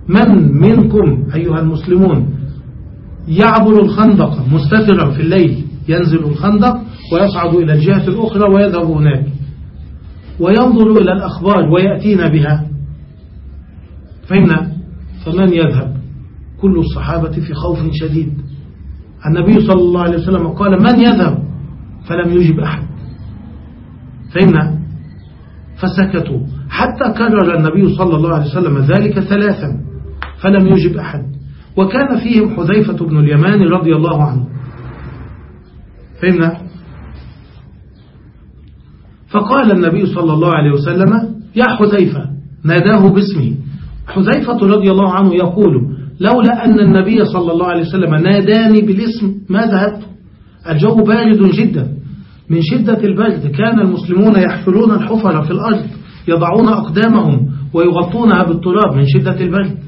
من منكم أيها المسلمون؟ يعبر الخندق مستترا في الليل ينزل الخندق ويصعد إلى الجهة الأخرى ويذهب هناك. وينظر إلى الأخبار ويأتينا بها. فهمنا فمن يذهب؟ كل الصحابة في خوف شديد. النبي صلى الله عليه وسلم قال من يذهب؟ فلم يجب أحد. فهمنا فسكتوا. حتى كرر النبي صلى الله عليه وسلم ذلك ثلاثا فلم يجب أحد. وكان فيهم حذيفة بن اليمان رضي الله عنه. فهمنا؟ فقال النبي صلى الله عليه وسلم يا حذيفة ناداه باسمه حذيفة رضي الله عنه يقول لولا أن النبي صلى الله عليه وسلم ناداني بالاسم ما ذهبت؟ الجو بارد جدا. من شدة البرد كان المسلمون يحفرون الحفر في الأرض يضعون أقدامهم ويغطونها بالتراب من شدة البرد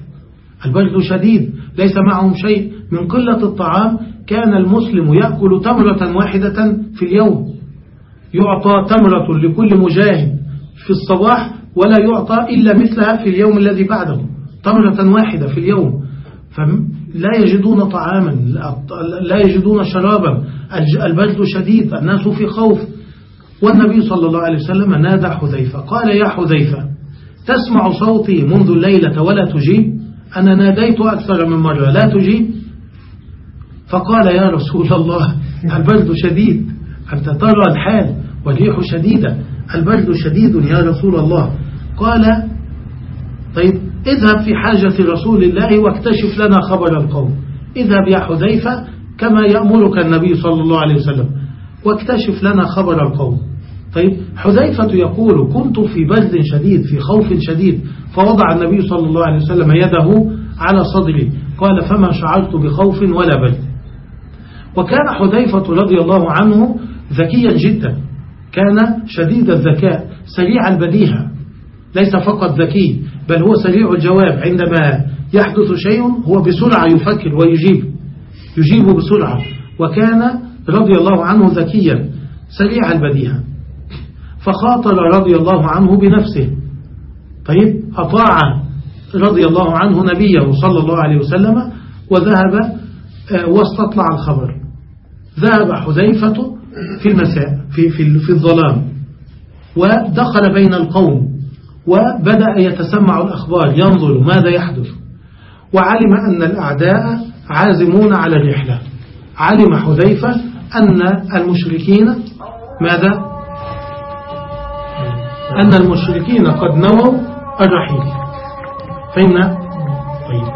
البرد شديد ليس معهم شيء. من قلة الطعام كان المسلم يأكل تمرة واحدة في اليوم. يعطى تمرة لكل مجاهد في الصباح ولا يعطى إلا مثلها في اليوم الذي بعده. تمرة واحدة في اليوم. فلا يجدون طعاما لا يجدون شرابا. البرد شديد الناس في خوف. والنبي صلى الله عليه وسلم نادى حذيفة قال يا حذيفة تسمع صوتي منذ الليلة ولا تجيب أنا ناديت أكثر من مرة لا تجيب فقال يا رسول الله البرد شديد أنت ترى الحال والريح شديدة البرد شديد يا رسول الله. قال طيب اذهب في حاجة رسول الله واكتشف لنا خبر القوم. اذهب يا حذيفة كما يأمرك النبي صلى الله عليه وسلم. واكتشف لنا خبر القوم. طيب حذيفة يقول كنت في برد شديد في خوف شديد فوضع النبي صلى الله عليه وسلم يده على صدري. قال فما شعرت بخوف ولا برد وكان حذيفة رضي الله عنه ذكيا جدا. كان شديد الذكاء سريع البديهة. ليس فقط ذكي بل هو سريع الجواب. عندما يحدث شيء هو بسرعة يفكر ويجيب. يجيب بسرعة. وكان رضي الله عنه ذكيا سريع البديهة. فخاطر رضي الله عنه بنفسه. طيب أطاع رضي الله عنه نبيه صلى الله عليه وسلم وذهب آه، واستطلع الخبر. ذهب حذيفة في المساء في, في, في الظلام. ودخل بين القوم وبدأ يتسمع الأخبار ينظر ماذا يحدث. وعلم أن الأعداء عازمون على الرحلة. علم حذيفة أن المشركين ماذا؟ أن المشركين قد نووا الرحيل. فهمنا طيب.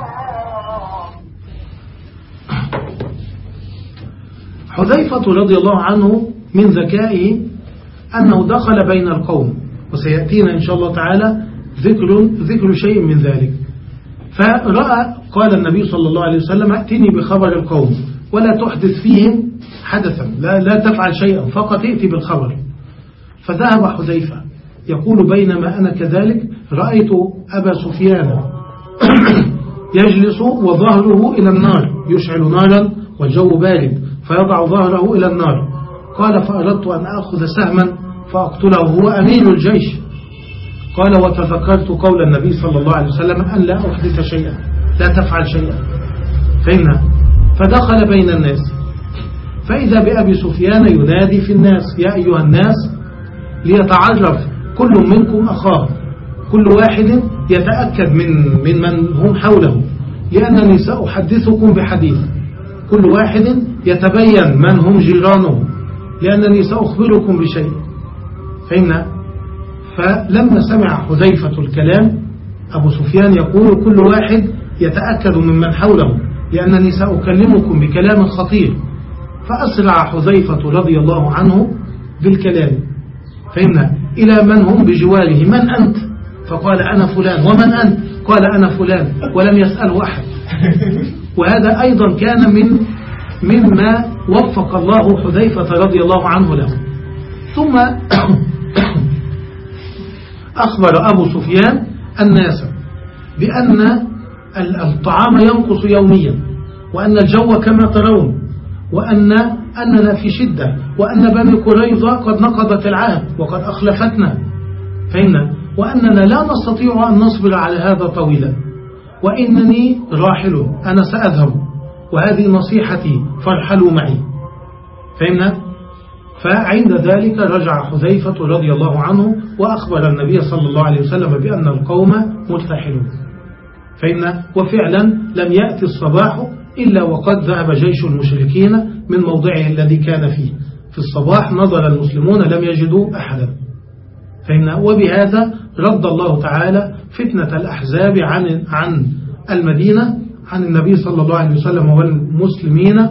حذيفة رضي الله عنه من ذكائه أنه دخل بين القوم وسيأتينا إن شاء الله تعالى ذكر, ذكر شيء من ذلك. فرأى قال النبي صلى الله عليه وسلم ائتني بخبر القوم ولا تحدث فيهم حدثا لا, لا تفعل شيئا فقط ائتي بالخبر. فذهب حذيفة يقول بينما أنا كذلك رأيت أبا سفيان يجلس وظهره إلى النار يشعل نارا والجو بارد فيضع ظهره إلى النار. قال فأردت أن أخذ سهما فأقتله هو أمين الجيش. قال وتذكرت قول النبي صلى الله عليه وسلم أن لا أحدث شيئا. لا تفعل شيئا. فإن فدخل بين الناس. فإذا بأبي سفيان ينادي في الناس يا أيها الناس ليتعرف كل منكم أخاه. كل واحد يتأكد من من من هم حوله. لأنني سأحدثكم بحديث. كل واحد يتبين من هم جيرانه. لأنني سأخبركم بشيء. فهمنا فلما سمع حذيفة الكلام أبو سفيان يقول كل واحد يتأكد ممن حوله لأنني سأكلمكم بكلام خطير. فأسرع حذيفة رضي الله عنه بالكلام. فهمنا إلى من هم بجواره من أنت؟ فقال أنا فلان. ومن أنت؟ قال أنا فلان. ولم يسأله أحد. وهذا أيضا كان من مما وفق الله حذيفة رضي الله عنه له. ثم أخبر أبو سفيان الناس بأن الطعام ينقص يوميا وأن الجو كما ترون وأن أننا في شدة وأن بني قريظة قد نقضت العهد وقد أخلفتنا. فهمنا وأننا لا نستطيع أن نصبر على هذا طويلا. وإنني راحل أنا سأذهب وهذه نصيحتي فارحلوا معي. فهمنا فعند ذلك رجع حذيفة رضي الله عنه وأخبر النبي صلى الله عليه وسلم بأن القوم مرتحلون فإن وفعلا لم يأتي الصباح إلا وقد ذهب جيش المشركين من موضعه الذي كان فيه. في الصباح نظر المسلمون لم يجدوا أحدا. فإن وبهذا رد الله تعالى فتنة الأحزاب عن عن المدينة عن النبي صلى الله عليه وسلم والمسلمين.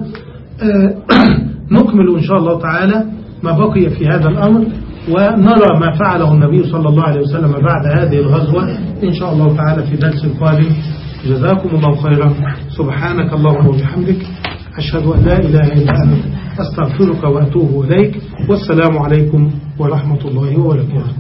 نكمل إن شاء الله تعالى ما بقي في هذا الأمر. ونرى ما فعله النبي صلى الله عليه وسلم بعد هذه الغزوة إن شاء الله تعالى في درس القادم جزاكم الله خيرا. سبحانك اللهم وبحمدك. أشهد أن لا إله إلا أنت. أستغفرك وأتوب إليك. والسلام عليكم ورحمة الله وبركاته.